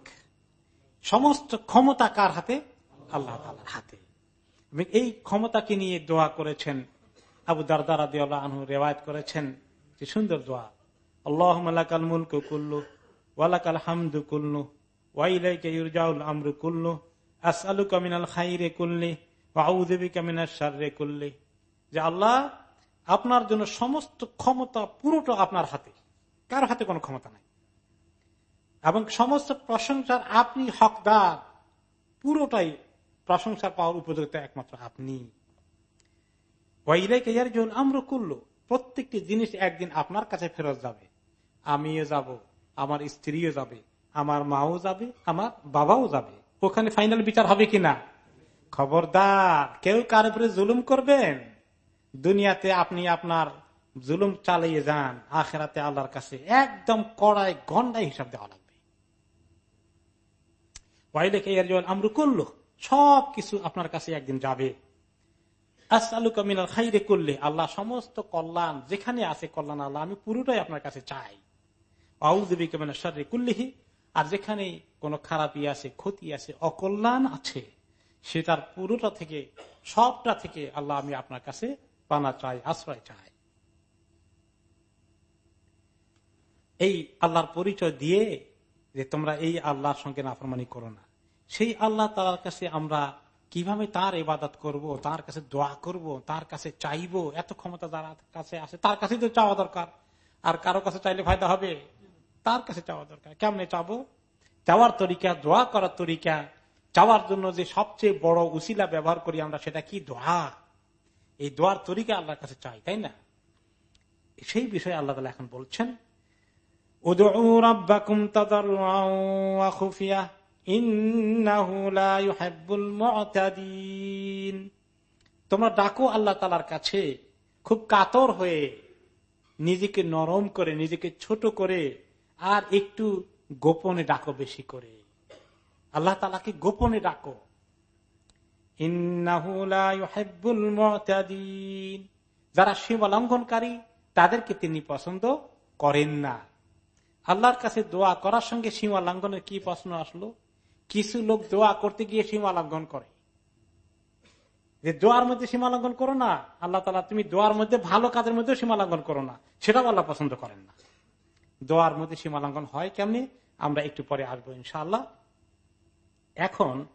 সমস্ত ক্ষমতা কার হাতে? আল্লাহ হাতে। এই ক্ষমতাকে নিয়ে দোয়া করেছেন আবু দারদার আনহু রেওয়ায়ত করেছেন, যে সুন্দর দোয়া আল্লাহ মালাকাল মুলক কুল্লু ওয়ালাকাল হামদু কুল্লু আমরু কুল্লু আসআলু কামিনাল খাইরে কুল্লি ওয়াউদেবী কামিনার সাররে কুল্লি। যে আল্লাহ, আপনার জন্য সমস্ত ক্ষমতা পুরোটা আপনার হাতে। কার হাতে কোনো ক্ষমতা নাই। এবং সমস্ত প্রশংসার আপনি হকদার। পুরোটাই প্রশংসার পাওয়ার উপযুক্ত একমাত্র আপনি। আমরা করল প্রত্যেকটি জিনিস একদিন আপনার কাছে ফেরত যাবে। আমিও যাব, আমার স্ত্রীও যাবে, আমার মাও যাবে, আমার বাবাও যাবে। ওখানে ফাইনাল বিচার হবে কিনা? খবরদার। কেউ কার উপরে জুলুম করবেন? দুনিয়াতে আপনি আপনার জুলুম চালিয়ে যান, আখেরাতে আল্লাহর কাছে একদম কড়াই গন্ডাই হিসাব দেওয়া লাগবে। আমরা করল সব কিছু আপনার কাছে একদিন যাবে। করলে আল্লাহ সমস্ত কল্যাণ, যেখানে আছে কল্যাণ আল্লাহ আমি পুরোটাই আপনার কাছে চাই। কুল্লিহি, আর যেখানে কোনো খারাপই আছে, ক্ষতি আছে, অকল্যাণ আছে সেটার পুরোটা থেকে, সবটা থেকে আল্লাহ আমি আপনার কাছে পানা চাই আশ্রয় চাই এই আল্লাহর পরিচয় দিয়ে যে তোমরা এই আল্লাহর সঙ্গে নাফরমানি করো না। সেই আল্লাহ তার কাছে আমরা কীভাবে তার ইবাদত করব, তার কাছে দোয়া করব, তার কাছে চাইব, এত ক্ষমতা যার কাছে আছে, তার কাছে তো চাওয়া দরকার। আর কারও কাছে চাইলে ফায়দা হবে? তার কাছে চাওয়া দরকার। কেমনে চাবো? চাওয়ার তরিকা, দোয়া করার তরিকা, চাওয়ার জন্য যে সবচেয়ে বড় উসিলা ব্যবহার করি আমরা, সেটা কি? দোয়া। এই দোয়ার তরিকা আল্লাহর কাছে চাই, তাই না? সেই বিষয়ে আল্লাহ তালা এখন বলছেন তোমরা ডাকো আল্লাহ তালার কাছে, খুব কাতর হয়ে, নিজেকে নরম করে, নিজেকে ছোট করে, আর একটু গোপনে ডাকো বেশি করে। আল্লাহ তালাকে গোপনে ডাকো। যারা সীমা লঙ্ঘনকারী, তাদেরকে তিনি পছন্দ করেন না। আল্লাহর কাছে দোয়া করার সঙ্গে সীমা লঙ্ঘনের কি প্রশ্ন আসলো? কিছু লোক দোয়া করতে গিয়ে সীমা লঙ্ঘন করে। যে দোয়ার মধ্যে সীমা লঙ্ঘন করো না, আল্লাহ তালা তুমি দোয়ার মধ্যে ভালো কাজের মধ্যে সীমা লঙ্ঘন করো না। সেটাও আল্লাহ পছন্দ করেন না। দোয়ার মধ্যে সীমা লঙ্ঘন হয় কেমনি? আমরা একটু পরে আসব ইনশাআল্লাহ। এখন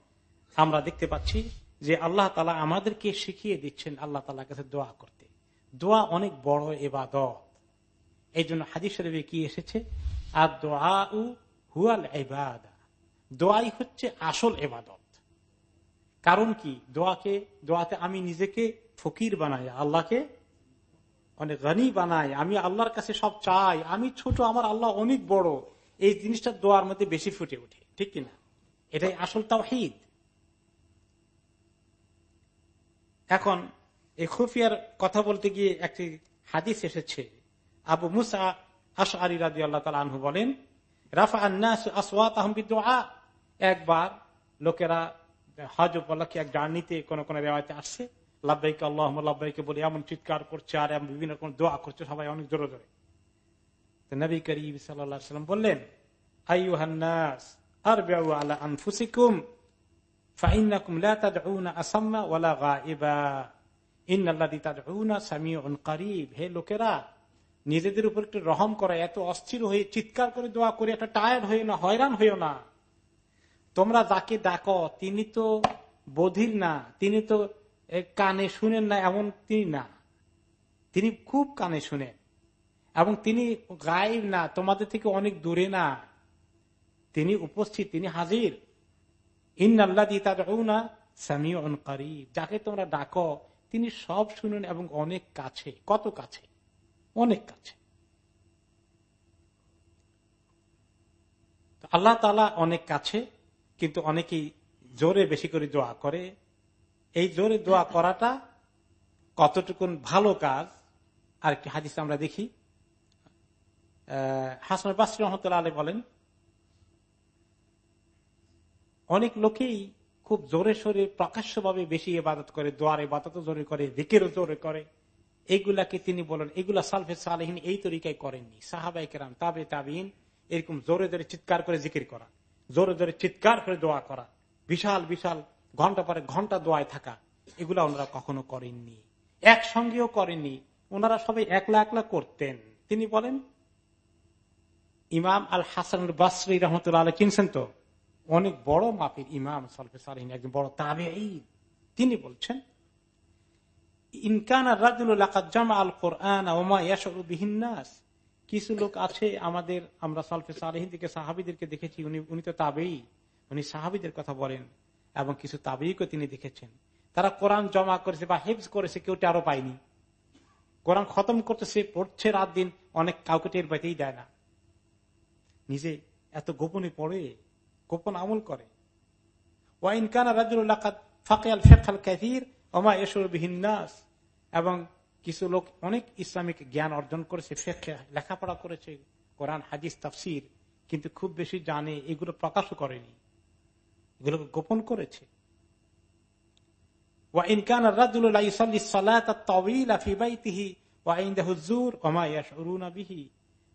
আমরা দেখতে পাচ্ছি যে আল্লাহ তালা আমাদেরকে শিখিয়ে দিচ্ছেন আল্লাহ তালা কাছে দোয়া করতে। দোয়া অনেক বড় এবাদত এই জন্য হাজির শরীফে কি এসেছে? আর দোয়া উ হুয়াল এবাদা দোয়াই হচ্ছে আসল এবাদত কারণ কি? দোয়াকে, দোয়াতে আমি নিজেকে ফকির বানাই, আল্লাহকে অনেক গানি বানাই, আমি আল্লাহর কাছে সব চাই, আমি ছোট, আমার আল্লাহ অনেক বড়। এই জিনিসটা দোয়ার মধ্যে বেশি ফুটে ওঠে, ঠিক কিনা? এটাই আসল তাও হিদ এখন এই খুফিয়ার কথা বলতে গিয়ে একটি হাদিস এসেছে। আবু মুসা আশ আলী রাজি আল্লাহ আনহু বলেন, রাফা একবার লোকেরা হজ উপলক্ষে এক জার্নিতে কোন কোন রেওয়াজে আসছে। লাভবাইকে আল্লাহ লাভবাইকে বলে, এমন চিৎকার করছে আর এমন বিভিন্ন রকম দোয়া করছে, সবাই অনেক জোরে জোরে। নবী করিম সাল্লাম বললেন আইহান্নাস আর আলা আনফুসিকুম। হে লোকেরা, নিজেদের উপর একটু রহম করা। এত অস্থির হয়ে, চিৎকার করে দোয়া করে একটা টায়ার্ড হয়ে না, হয়রান হইও না। তোমরা যাকে ডাকো, তিনি তো বধির না, তিনি তো কানে শুনেন না, এমন তিনি না। তিনি খুব কানে শুনেন। এবং তিনি গায়েব না, তোমাদের থেকে অনেক দূরে না। তিনি উপস্থিত, তিনি হাজির। যাকে তোমরা ডাকো, তিনি সব শুনেন এবং অনেক কাছে। কত কাছে? অনেক কাছে। আল্লাহ তালা অনেক কাছে, কিন্তু অনেকেই জোরে বেশি করে দোয়া করে। এই জোরে দোয়া করাটা কতটুকুন ভালো কাজ? আর একটি হাদিস আমরা দেখি। হাসন বাসরি রহমতুল্লাহ আলী বলেন অনেক লোকেই খুব জোরে সোরে প্রকাশ্যভাবে বেশি ইবাদত করে, দোয়ার ইবাদত জোরে করে দিকেরও জোরে করে। এইগুলাকে তিনি বলেন, এগুলা সালফে সালেহীন এই তরিকায় করেননি। সাহাবাই কেরাম, তাবে তাবিন, এরকম জোরে জোরে চিৎকার করে জিকির করা, জোরে জোরে চিৎকার করে দোয়া করা, বিশাল বিশাল, ঘণ্টা পরে ঘণ্টা দোয়ায় থাকা, এগুলা ওনারা কখনো করেননি। একসঙ্গেও করেননি। ওনারা সবাই একলা একলা করতেন। তিনি বলেন, ইমাম আল হাসান বাসরি রহমতুল্লাহ চিনছেন তো? অনেক বড় মাপের ইমাম সলফে সালিন একজন বড় তাবে তিনি বলছেন ইনকান বিহিনাস কিছু লোক আছে আমাদের, আমরা সলফে সালেহিন থেকে সাহাবিদেরকে দেখেছি, উনি উনি তো তাবেই উনি সাহাবিদের কথা বলেন এবং কিছু তাবেইকে তিনি দেখেছেন। তারা কোরআন জমা করেছে বা হেফজ করেছে, কেউ আরও পায়নি। কোরআন খতম করতেছে পড়ছে রাত দিন, অনেক কাউকে টের পাইতেই দেয় না। নিজে এত গোপনে পড়ে গোপন আমল করে। এবং কিছু লোক অনেক ইসলামিক জ্ঞান অর্জন করেছে লেখাপড়া করেছে, কোরআন, হাদিস, তাফসির, কিন্তু খুব বেশি জানে, এগুলো প্রকাশও করেনি। এগুলোকে গোপন করেছে।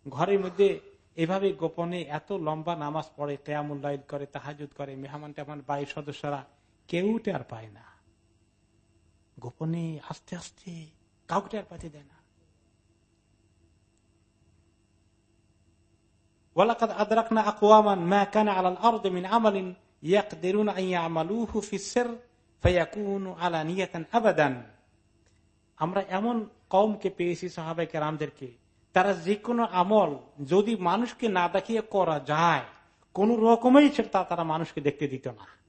ঘরের মধ্যে এভাবে গোপনে এত লম্বা নামাজ পড়ে কেয়ামুল্লাইল করে তাহাজুদ করে, মেহমান টেহমান, বাড়ির সদস্যরা, কেউ টের পায় না। গোপনে আস্তে আস্তে কাউকে টের পাইতে দেয় না। আমরা এমন কওমকে পেয়েছি সাহাবায়ে কেরামদেরকে তারা যে কোনো আমল যদি মানুষকে না দেখিয়ে করা যায়, কোন রকমেই সেটা তারা মানুষকে দেখতে দিত না।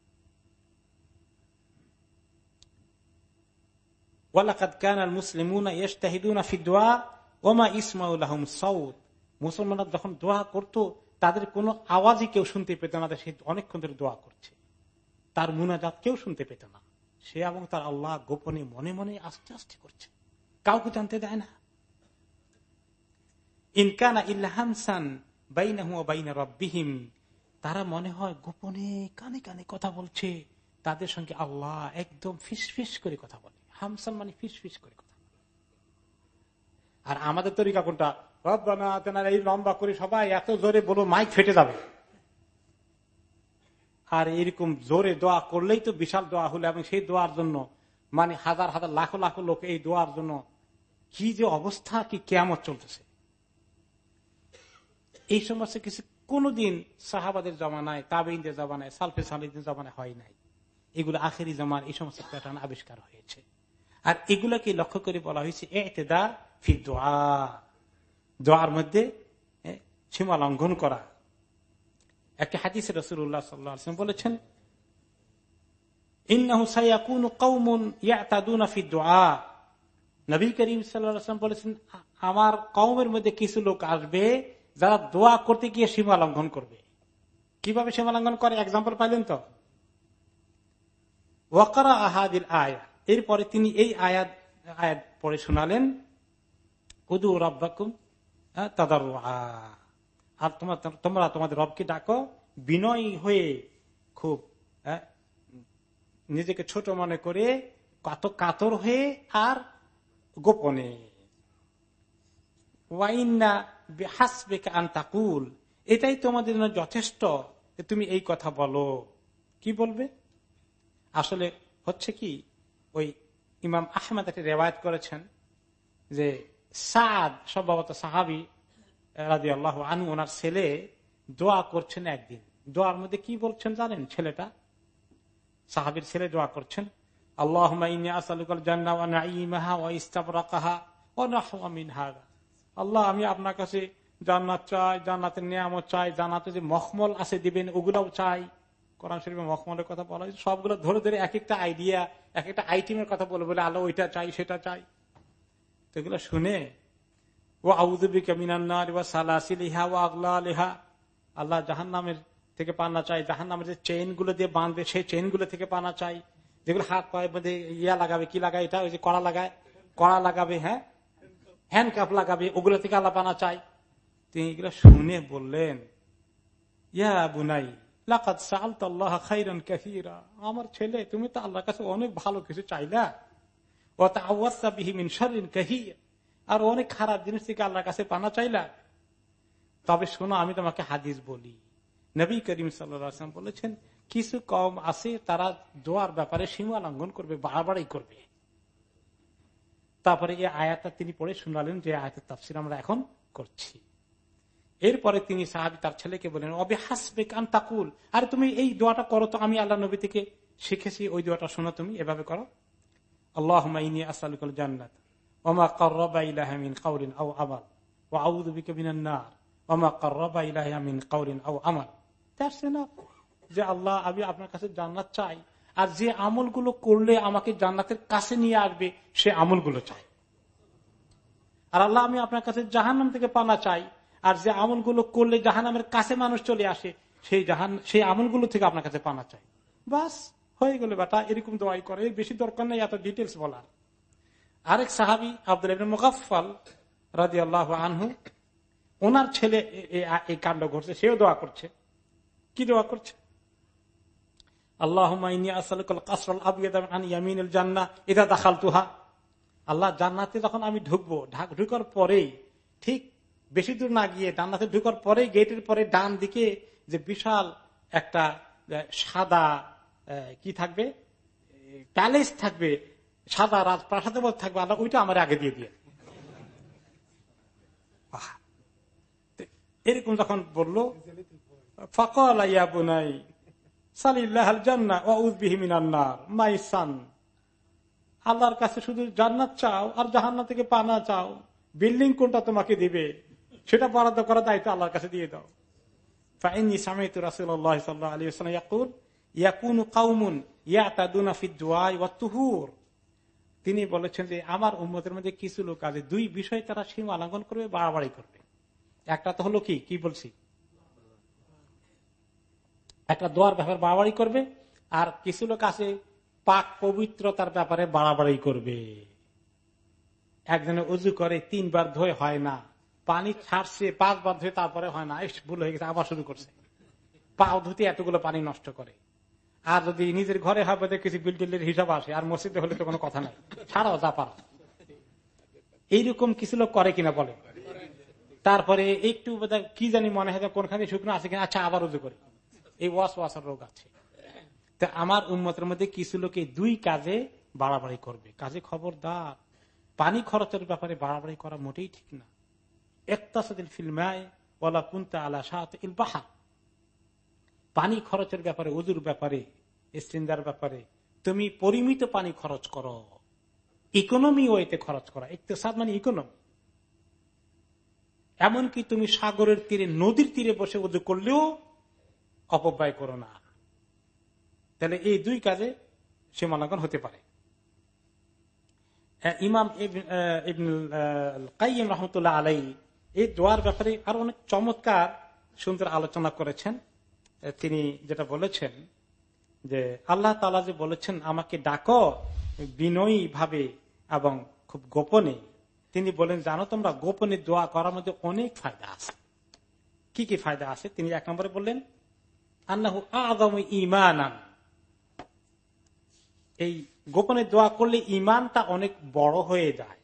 মুসলমানরা যখন দোয়া করত, তাদের কোন আওয়াজই কেউ শুনতে পেত না সে অনেকক্ষণ ধরে দোয়া করছে। তার মুনাজাত কেউ শুনতে পেত না। সে এবং তার আল্লাহ গোপনে মনে মনে আস্তে আস্তে করছে। কাউকে জানতে দেয় না। ইনকানা ইল্লাহানসান বাইনাহু বাইনা রব্বিহিম। তারা মনে হয় গোপনে কানে কানে কথা বলছে। তাদের সঙ্গে আল্লাহ একদম ফিস ফিস করে কথা বলে। হামসান মানে ফিস ফিস করে কথা আর আমাদের তরিকা কোনটা? এই লম্বা করে সবাই এত জোরে বলো, মাইক ফেটে যাবে। আর এরকম জোরে দোয়া করলেই তো বিশাল দোয়া হলো, এবং সেই দোয়ার জন্য মানে হাজার হাজার লাখো লাখো লোক এই দোয়ার জন্য কি যে অবস্থা, কি কেমন চলতেছে। এই সমস্ত কিছু কোনদিন সাহাবাদের জমানায় তাবেইনদের জমানায়, সালফে সালিদের জমানায় হয় নাই। এগুলো আখেরি জমান এই সমস্ত প্যাটার্ন আবিষ্কার হয়েছে। আর এগুলাকে লক্ষ্য করে বলা হয়েছে এতেদা ফি দোয়া। দোয়ার মধ্যে সীমা লঙ্ঘন করা। একটি হাদিস রসুল্লাহ সাল্লাম বলেছেন আমার কৌমের মধ্যে কিছু লোক আসবে যারা দোয়া করতে গিয়ে সীমা লঙ্ঘন করবে। কীভাবে সীমা লঙ্ঘন করে? এক্সাম্পল পাইলেন তো। ওয়াকারা আহাদিল আয়া। এরপরে তিনি এই আয়াত আয়াত পরে শোনালেন। কুদু রব্বাকুম তাদার আর তোমার, তোমরা তোমাদের রবকে ডাকো। বিনয়ী হয়ে খুব নিজেকে ছোট মনে করে কত কাতর হয়ে আর গোপনে। ওয়াইন্না আন্তাকুল এটাই তোমাদের জন্য যথেষ্ট তুমি এই কথা বলো। কি বলবে? আসলে হচ্ছে কি, ওই ইমাম আহমেদ একটি রেওয়ায়ত করেছেন যে সাদ, সম্ভবত সাহাবি রাজি আল্লাহ আনু ওনার ছেলে দোয়া করছেন একদিন। দোয়ার মধ্যে কি বলছেন জানেন ছেলেটা? সাহাবির ছেলে দোয়া করছেন আল্লাহ আল্লাহ, আমি আপনার কাছে জান্নাত চাই, জান্নাতের নিয়ামত চাই, জান্নাতে যে মখমল আছে দিবেন, ওগুলাও চাই। কোরআন শরীফের মখমলের কথা বলা হয়েছে। সবগুলো ধরে ধরে এক একটা আইডিয়া এক একটা আইটেমের কথা বলে বলে আলো ওইটা চাই, সেটা চাই। তো এগুলো শুনে ও আউদিকা মিনান্নার বা সালাসিল ইহা ও আগলা লেহা আল্লাহ জাহান নামের থেকে পানা চাই জাহান নামের যে চেইনগুলো দিয়ে বাঁধবে, সেই চেইনগুলো থেকে পানা চাই। যেগুলো হাত পায়ের মধ্যে ইয়া লাগাবে, কি লাগায় এটা? ওই যে কড়া লাগায়, কড়া লাগাবে হ্যাঁ? হ্যান্ড কাপ লাগাবে, ওগুলো থেকে আল্লাহ পানা চাই। তিনি এগুলো শুনে বললেন, ইয়া বুনাই আমার ছেলে, তুমি তো আল্লাহর কাছে অনেক ভালো কিছু চাইলা। আর অনেক খারাপ জিনিস থেকে আল্লাহর কাছে পানা চাইলা। তবে শোনো, আমি তোমাকে হাদিস বলি। নবী করিম সাল্লাম বলেছেন, কিছু কম আছে, তারা দোয়ার ব্যাপারে সীমা লঙ্ঘন করবে বারবারই করবে। তারপরে এই আয়াতটা তিনি পড়ে শুনালেন যে আয়াতের তাফসির আমরা এখন করছি। এরপরে তিনি সাহাবি তার ছেলেকে বললেন, অবে হাসবে কান তাকুল। আরে তুমি এই দোয়াটা করো তো, আমি আল্লাহ নবী থেকে শিখেছি, ওই দোয়াটা শোনো তুমি, এভাবে করো। আল্লাহ আসালুল জান্নাত। ইলাহামিন কাউরিন কাউরিন যে আল্লাহ, আমি আপনার কাছে জান্নাত চাই। আর যে আমলগুলো করলে আমাকে জান্নাতের কাছে নিয়ে আসবে, সে আমলগুলো চাই। আর আল্লাহ, আমি আপনার কাছে জাহান্নাম থেকে পানা চাই। আর যে আমলগুলো করলে জাহান্নামের কাছে মানুষ চলে আসে, সেই জাহান, সেই আমলগুলো থেকে আপনার কাছে পানা চাই। বাস, হয়ে গেল বেটা, এরকম দোয়াই করে। বেশি দরকার নেই এত ডিটেলস বলার। আরেক সাহাবি আব্দুল মুগাফাল রাজি আল্লাহ আনহু, ওনার ছেলে এই কাণ্ড ঘটছে, সেও দোয়া করছে। কি দোয়া করছে? আল্লাহ জান্নাতে যখন আমি ঢুকবো ঢুকার পরেই, ঠিক বেশি দূর না গিয়ে জান্নাতে ঢুকার পরেই গেটের পরে ডান দিকে যে বিশাল একটা সাদা কি থাকবে? প্যালেস থাকবে, সাদা রাজপ্রাসাদের মধ্যে থাকবে, আল্লাহ ওইটা আমার আগে দিয়ে দিয়ে। এরকম যখন বলল, ফকল আইয়া বুনাই আল্লাহর কাছে শুধু জান্নাত চাও আর জাহান্না থেকে পানা চাও, বিল্ডিং কোনটা তোমাকে দিবে, সেটা বরাদ্দ করা দায়িত্ব আল্লাহর কাছে দিয়ে দাও। তিনি বলেছেন যে, আমার উন্মতের মধ্যে কিছু লোক আছে, দুই বিষয় তারা সীমা লঙ্ঘন করবে, বাড়াবাড়ি করবে। একটা তো হলো কি? কি বলছি? একটা দোয়ার ব্যাপারে বাড়াবাড়ি করবে, আর কিছু লোক আছে পাক পবিত্রতার ব্যাপারে বাড়াবাড়ি করবে। একজনে উজু করে, তিনবার ধোয় হয় না। পানি ছাড়ছে, পাঁচবার ধুয়ে তারপরে হয় না। ভুল হয়ে গেছে, আবার শুরু করছে। পা ধুতে এতগুলো পানি নষ্ট করে। আর যদি নিজের ঘরে হবে কিছু বিল্ডিং হিসাব আসে, আর মসজিদে হলে তো কোনো কথা নাই। ছাড়াও যা পারা। এইরকম কিছু লোক করে কিনা বলে? তারপরে একটু কি জানি মনে হয় কোনখানে শুকনো আছে কিনা আচ্ছা আবার উজু করে। এই ওয়াস ওয়াসার রোগ আছে। তা আমার উন্মতের মধ্যে কিছু লোকে দুই কাজে বাড়াবাড়ি করবে। কাজে খবরদার। পানি খরচের ব্যাপারে বাড়াবাড়ি করা মোটেই ঠিক না। পানি খরচের ব্যাপারে, উজুর ব্যাপারে ব্যাপারে, তুমি পরিমিত পানি খরচ করো। ইকোনমি ওয়েতে খরচ করা। ইকতেসাদ মানে ইকোনমি। এমনকি তুমি সাগরের তীরে, নদীর তীরে বসে উজু করলেও অপব্যয় করো না। তাহলে এই দুই কাজে সীমালঙ্ঘন হতে পারে। ইমাম কাইম রহমতুল্লাহ আলাই এই দোয়ার ব্যাপারে আরও অনেক চমৎকার, সুন্দর আলোচনা করেছেন। তিনি যেটা বলেছেন যে, আল্লাহ তালা যে বলেছেন, আমাকে ডাকো বিনয়ী ভাবে এবং খুব গোপনে। তিনি বলেন, জানো তোমরা, গোপনে দোয়া করার মধ্যে অনেক ফায়দা আছে। কি কি ফায়দা আছে? তিনি এক নম্বরে বললেন এই গোপনে দোয়া করলে ইমানটা অনেক বড় হয়ে যায়।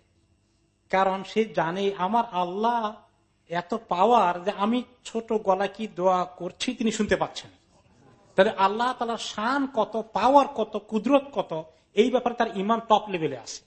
কারণ সে জানে, আমার আল্লাহ এত পাওয়ার যে আমি ছোট গলা কি দোয়া করছি তিনি শুনতে পাচ্ছেন। তাহলে আল্লাহ তালা শান কত পাওয়ার কত, কুদরত কত, এই ব্যাপারে তার ইমান টপ লেভেলে আছে।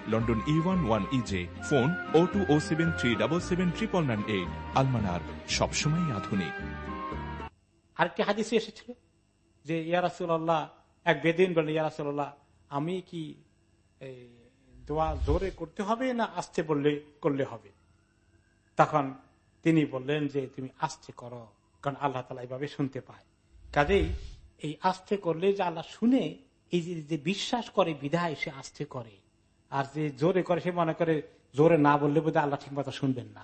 London E one one EJ phone O two O seven three double seven triple nine eight আলমানার সবসময় আধুনিক। আরেকটি হাদিসে এসেছিল যে ইয়ারাসুল্লাহ এক বেদিন বলে ইয়ারাসুল্লাহ আমি কি দোয়া জোরে করতে হবে না আসতে বললে, করলে হবে? তখন তিনি বললেন যে, তুমি আস্তে করো, কারণ আল্লাহ তালা এইভাবে শুনতে পায়। কাজেই এই আস্তে করলে যে আল্লাহ শুনে, এই যে বিশ্বাস করে বিধায় সে আস্তে করে। আর যে জোরে করে সে মনে করে, জোরে না বললে বোধ আল্লাহ ঠিক মতো শুনবেন না।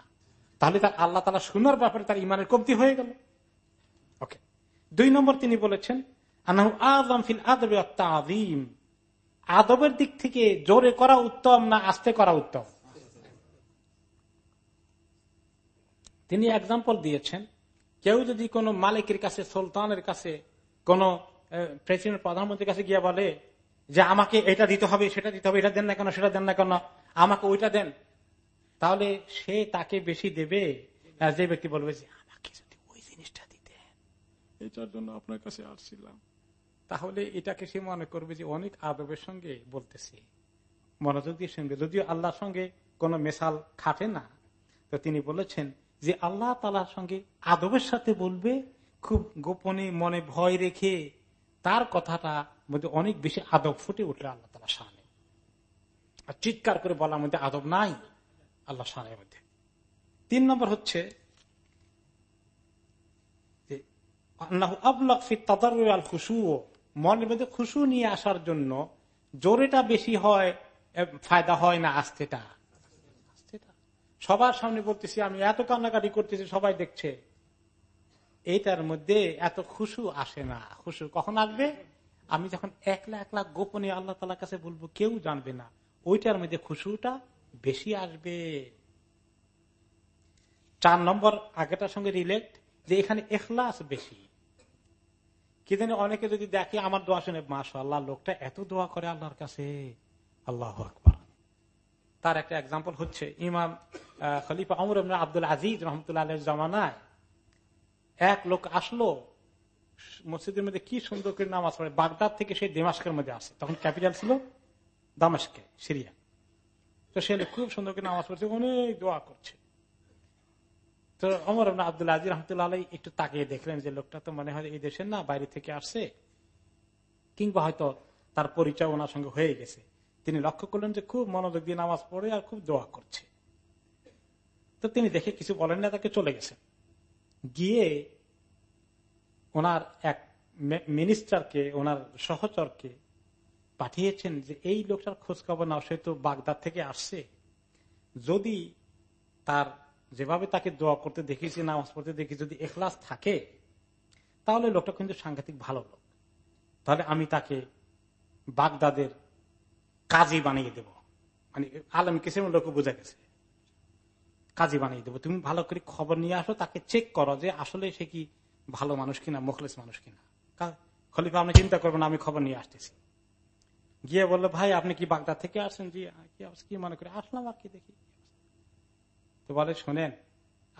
তাহলে তার আল্লাহ তালা শোনার ব্যাপারে তার ইমানের কমতি হয়ে গেল। ওকে দুই নম্বর তিনি বলেছেন আদবের দিক থেকে জোরে করা উত্তম না আস্তে করা উত্তম? তিনি এক্সাম্পল দিয়েছেন, কেউ যদি কোনো মালিকের কাছে, সুলতানের কাছে, কোন প্রেসিডেন্ট প্রধানমন্ত্রীর কাছে গিয়ে বলে যে আমাকে এটা দিতে হবে সেটা দিতে হবে এটা দেন না কেন সেটা দেন না কেন আমাকে ওইটা দেন। তাহলে সে তাকে বেশি দেবে যে ব্যক্তি বলবে যে আমাকে যদি ওই জিনিসটা দিতে। এটার জন্য আপনার কাছে আসছিলাম। তাহলে এটাকে সে মনে করবে যে অনেক আদবের সঙ্গে বলতেছে। মনোযোগ দিয়ে শুনবে। যদিও আল্লাহর সঙ্গে কোন মেশাল খাটে না তো তিনি বলেছেন যে আল্লাহ তালার সঙ্গে আদবের সাথে বলবে খুব গোপনে মনে ভয় রেখে তার কথাটা মধ্যে অনেক বেশি আদব ফুটে উঠলে আল্লাহ তালা সামনে আর চিৎকার করে বলার মধ্যে আদব নাই আল্লাহ সানের মধ্যে। তিন নম্বর হচ্ছে মনের মধ্যে খুশু নিয়ে আসার জন্য জোরেটা বেশি হয় ফায়দা হয় না আস্তেটা। সবার সামনে বলতেছি, আমি এত কান্নাকাটি করতেছি, সবাই দেখছে। এইটার মধ্যে এত খুশু আসে না। খুশু কখন আসবে? আমি যখন একলা একলা গোপনে আল্লাহ তালার কাছে বলব, কেউ জানবে না। ওইটার মধ্যে খুশুটা বেশি আসবে। চার নম্বর, আগেটার সঙ্গে রিলেট যে এখানে এখলাস বেশি। কি জানি অনেকে যদি দেখে, আমার দোয়া শুনে মাস আল্লাহ লোকটা এত দোয়া করে আল্লাহর কাছে। আল্লাহ আকবর। তার একটা এক্সাম্পল হচ্ছে, ইমাম খলিফা আমর আব্দুল আজিজ রহমতুল্লাহ জামানায় এক লোক আসলো মসজিদের মধ্যে কি সুন্দর করে নামাজ পড়ে। বাগদাদ থেকে সেই দেমাস্কের মধ্যে আসে। তখন ক্যাপিটাল ছিল দামাস্কে, সিরিয়া। তো সে খুব সুন্দর করে নামাজ পড়ছে, অনেক দোয়া করছে। তো অমর আব্দুল আজিজ রহমতুল্লাহ আলাই একটু তাকিয়ে দেখলেন যে লোকটা তো মনে হয় এই দেশের না, বাইরে থেকে আসছে। কিংবা হয়তো তার পরিচয় ওনার সঙ্গে হয়ে গেছে। তিনি লক্ষ্য করলেন যে খুব মনোযোগ দিয়ে নামাজ পড়ে আর খুব দোয়া করছে। তো তিনি দেখে কিছু বলেন না, তাকে চলে গেছেন। গিয়ে ওনার এক মিনিস্টারকে ওনার সহচরকে পাঠিয়েছেন যে, এই লোকটার খোঁজ খবর নাও, সে তো বাগদাদ থেকে আসছে। যদি তার যেভাবে তাকে দোয়া করতে দেখেছি, নামাজ পড়তে দেখি যদি এখলাস থাকে, তাহলে লোকটা কিন্তু সাংঘাতিক ভালো লোক। তাহলে আমি তাকে বাগদাদের কাজী বানিয়ে দেব। মানে আলম কিসের লোক বোঝা গেছে? কাজী বানিয়ে দেবো। তুমি ভালো করে খবর নিয়ে আসো, তাকে চেক করো যে আসলে সে কি ভালো মানুষ কিনা, মুখলেস মানুষ কিনা। খলিফা, আপনি চিন্তা করবেন, আমি খবর নিয়ে আসতেছি। গিয়ে বলল, ভাই, আপনি কি বাগদাদ থেকে আসেন জি কি মনে করে? আসলাম আর কি দেখি। তো বলে, শোনেন,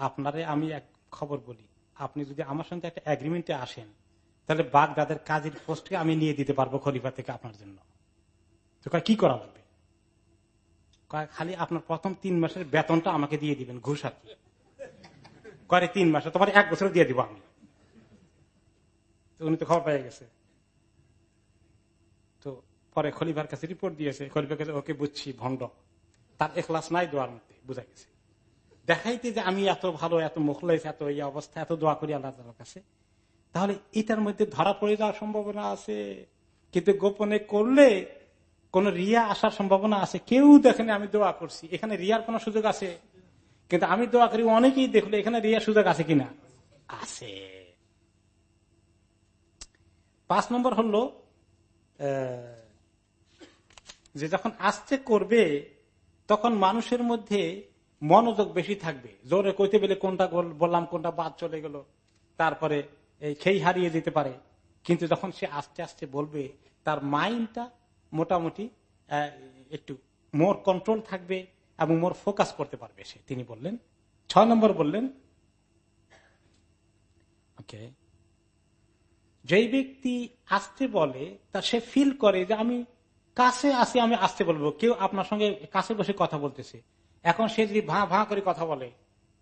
আপনারে আমি এক খবর বলি। আপনি যদি আমার সঙ্গে একটা এগ্রিমেন্টে আসেন, তাহলে বাগদাদের কাজের পোস্টকে আমি নিয়ে দিতে পারব খলিফা থেকে আপনার জন্য। তো কি করা লাগবে? খালি আপনার প্রথম তিন মাসের বেতনটা আমাকে দিয়ে দিবেন, ঘুষ আর কি। তিন মাসে তোমার এক বছর দিয়ে দিব আমি। উনি তো খবর পেয়ে গেছে। তো পরে খলিফার কাছে রিপোর্ট দিয়েছে খলিফার কাছে ওকে বুঝছি, ভণ্ড। তার এখলাস নাই দোয়ার মধ্যে, বুঝা গেছে। দেখাইতে যে আমি এত ভালো, এত মুখলাইস এত এই অবস্থা, এত দোয়া করি আল্লাহ কাছে, তাহলে এটার মধ্যে ধরা পড়ে যাওয়ার সম্ভাবনা আছে। কিন্তু গোপনে করলে কোন রিয়া আসার সম্ভাবনা আছে। কেউ দেখেনি আমি দোয়া করছি। এখানে রিয়ার কোন সুযোগ আছে? কিন্তু আমি দোয়া করি অনেকেই দেখল, এখানে রিয়ার সুযোগ আছে কিনা? আছে। পাঁচ নম্বর হলো যে যখন আসতে করবে, তখন মানুষের মধ্যে মনোযোগ বেশি থাকবে। জোরে কইতে পেলে কোনটা বললাম, কোনটা বাদ চলে গেল, তারপরে এই খেই হারিয়ে যেতে পারে। কিন্তু যখন সে আস্তে আস্তে বলবে, তার মাইন্ডটা মোটামুটি একটু মোর কন্ট্রোল থাকবে এবং মোর ফোকাস করতে পারবে সে। তিনি বললেন, ছয় নম্বর বললেন, ওকে যেই ব্যক্তি আসতে বলে, তা সে ফিল করে যে আমি কাছে আসি আমি আসতে বলব। কেউ আপনার সঙ্গে কাছে বসে কথা বলতেছে। এখন সে যদি ভাঁ ভাঁ করে কথা বলে,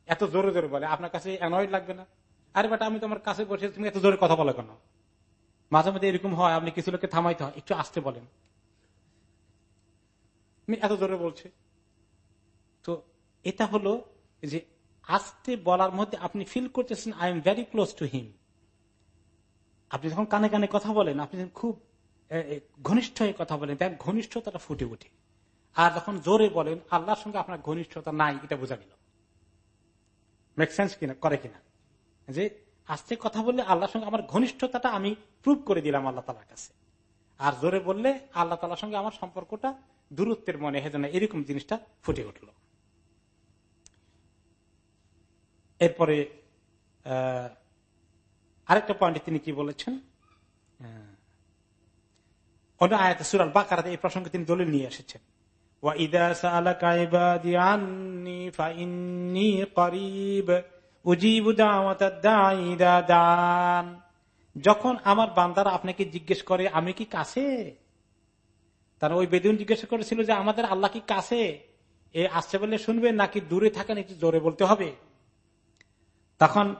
এত জোরে জোরে বলে, আপনার কাছে অ্যানয়েড লাগবে না? আরে বেটা, আমি তোমার কাছে বসে তুমি এত জোরে কথা বলো কেন? মাঝে মাঝে এরকম হয়, আপনি কিছু লোককে থামাইতে হয়, একটু আসতে বলেন। এত জোরে বলছে। তো এটা হলো যে আস্তে বলার মধ্যে আপনি ফিল করতেছেন I am very close to him আপনি যখন কানে কানে কথা বলেন আপনি খুব ঘনিষ্ঠ হয়ে কথা বলেন দেন ঘনিষ্ঠতাটা ফুটে ওঠে। আর যখন জোরে বলেন আল্লাহর সঙ্গে আপনার ঘনিষ্ঠতা নাই এটা বোঝা গেল। মেক সেন্স কিনা? করে কিনা? যে আস্তে কথা বললে আল্লাহর সঙ্গে আমার ঘনিষ্ঠতাটা আমি প্রুভ করে দিলাম আল্লাহ তালার কাছে। আর জোরে বললে আল্লাহ তালার সঙ্গে আমার সম্পর্কটা দূরত্বের মনে হয় না এরকম জিনিসটা ফুটে উঠল। এরপরে আহ, আরেকটা পয়েন্ট তিনি কি বলেছেন? অন্য আয়াত সুরাল এই প্রসঙ্গে তিনি দলিল নিয়ে এসেছেন। যখন আমার বান্দারা আপনাকে জিজ্ঞেস করে, আমি কি কাছে? তারা ওই বেদুন জিজ্ঞেস করেছিল যে, আমাদের আল্লাহ কি কাছে? এ আসছে বলে শুনবে, নাকি দূরে থাকেন একটু জোরে বলতে হবে? তখন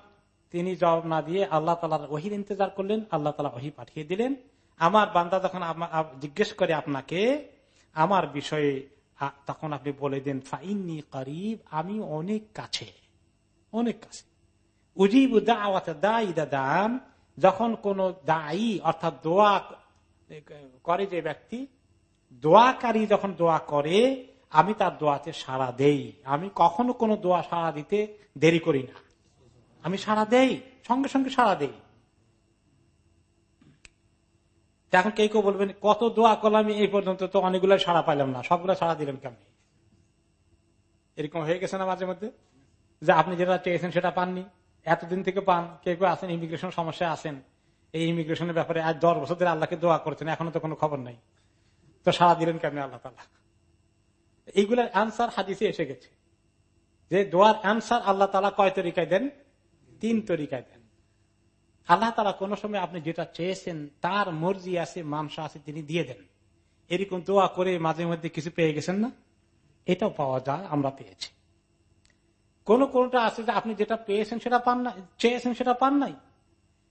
তিনি জবাব না দিয়ে আল্লাহ তালার ওহির ইন্তজার করলেন, আল্লাহ তালা ওহি পাঠিয়ে দিলেন। আমার বান্দা যখন জিজ্ঞেস করে আপনাকে, আমার বিষয়ে তখন আপনি বলে দেন ফাইনি করিব, আমি অনেক কাছে অনেক কাছে। উজিব দাম, যখন কোন দায়ী অর্থাৎ দোয়া করে যে ব্যক্তি, দোয়াকারী যখন দোয়া করে, আমি তার দোয়াতে সাড়া দেই। আমি কখনো কোনো দোয়া সাড়া দিতে দেরি করি না। আমি সাড়া দেই, সঙ্গে সঙ্গে সাড়া দেই। এখন কেউ কেউ বলবেন, কত দোয়া করলাম, এই পর্যন্ত তো অনেকগুলো সাড়া পাইলাম না সবগুলো সাড়া দিলেন কেমনি? এরকম হয়ে গেছে না মাঝে মধ্যে? যে আপনি যেটা চেয়েছেন সেটা পাননি, এতদিন থেকে পান, কেউ কেউ আছেন ইমিগ্রেশন সমস্যা আছেন, এই ইমিগ্রেশনের ব্যাপারে আজ দশ বছর ধরে আল্লাহকে দোয়া করছেন, এখনও তো কোনো খবর নাই। তো সাড়া দিলেন কেমনি আল্লাহ তালা এইগুলার আনসার হাদিসে এসে গেছে। যে দোয়ার আনসার আল্লাহ তালা কয় তরিকায় দেন? তিন তরিকায় দেন। আল্লাহ তালা কোন সময় আপনি যেটা চেয়েছেন, তার মর্জি আছে, মানসা আছে, তিনি দিয়ে দেন। এরকম দোয়া করে মাঝে মধ্যে কিছু পেয়ে গেছেন না? এটাও পাওয়া যায়, আমরা পেয়েছি। কোন কোনটা আছে যে আপনি যেটা পেয়েছেন সেটা পান না, চেয়েছেন সেটা পান নাই?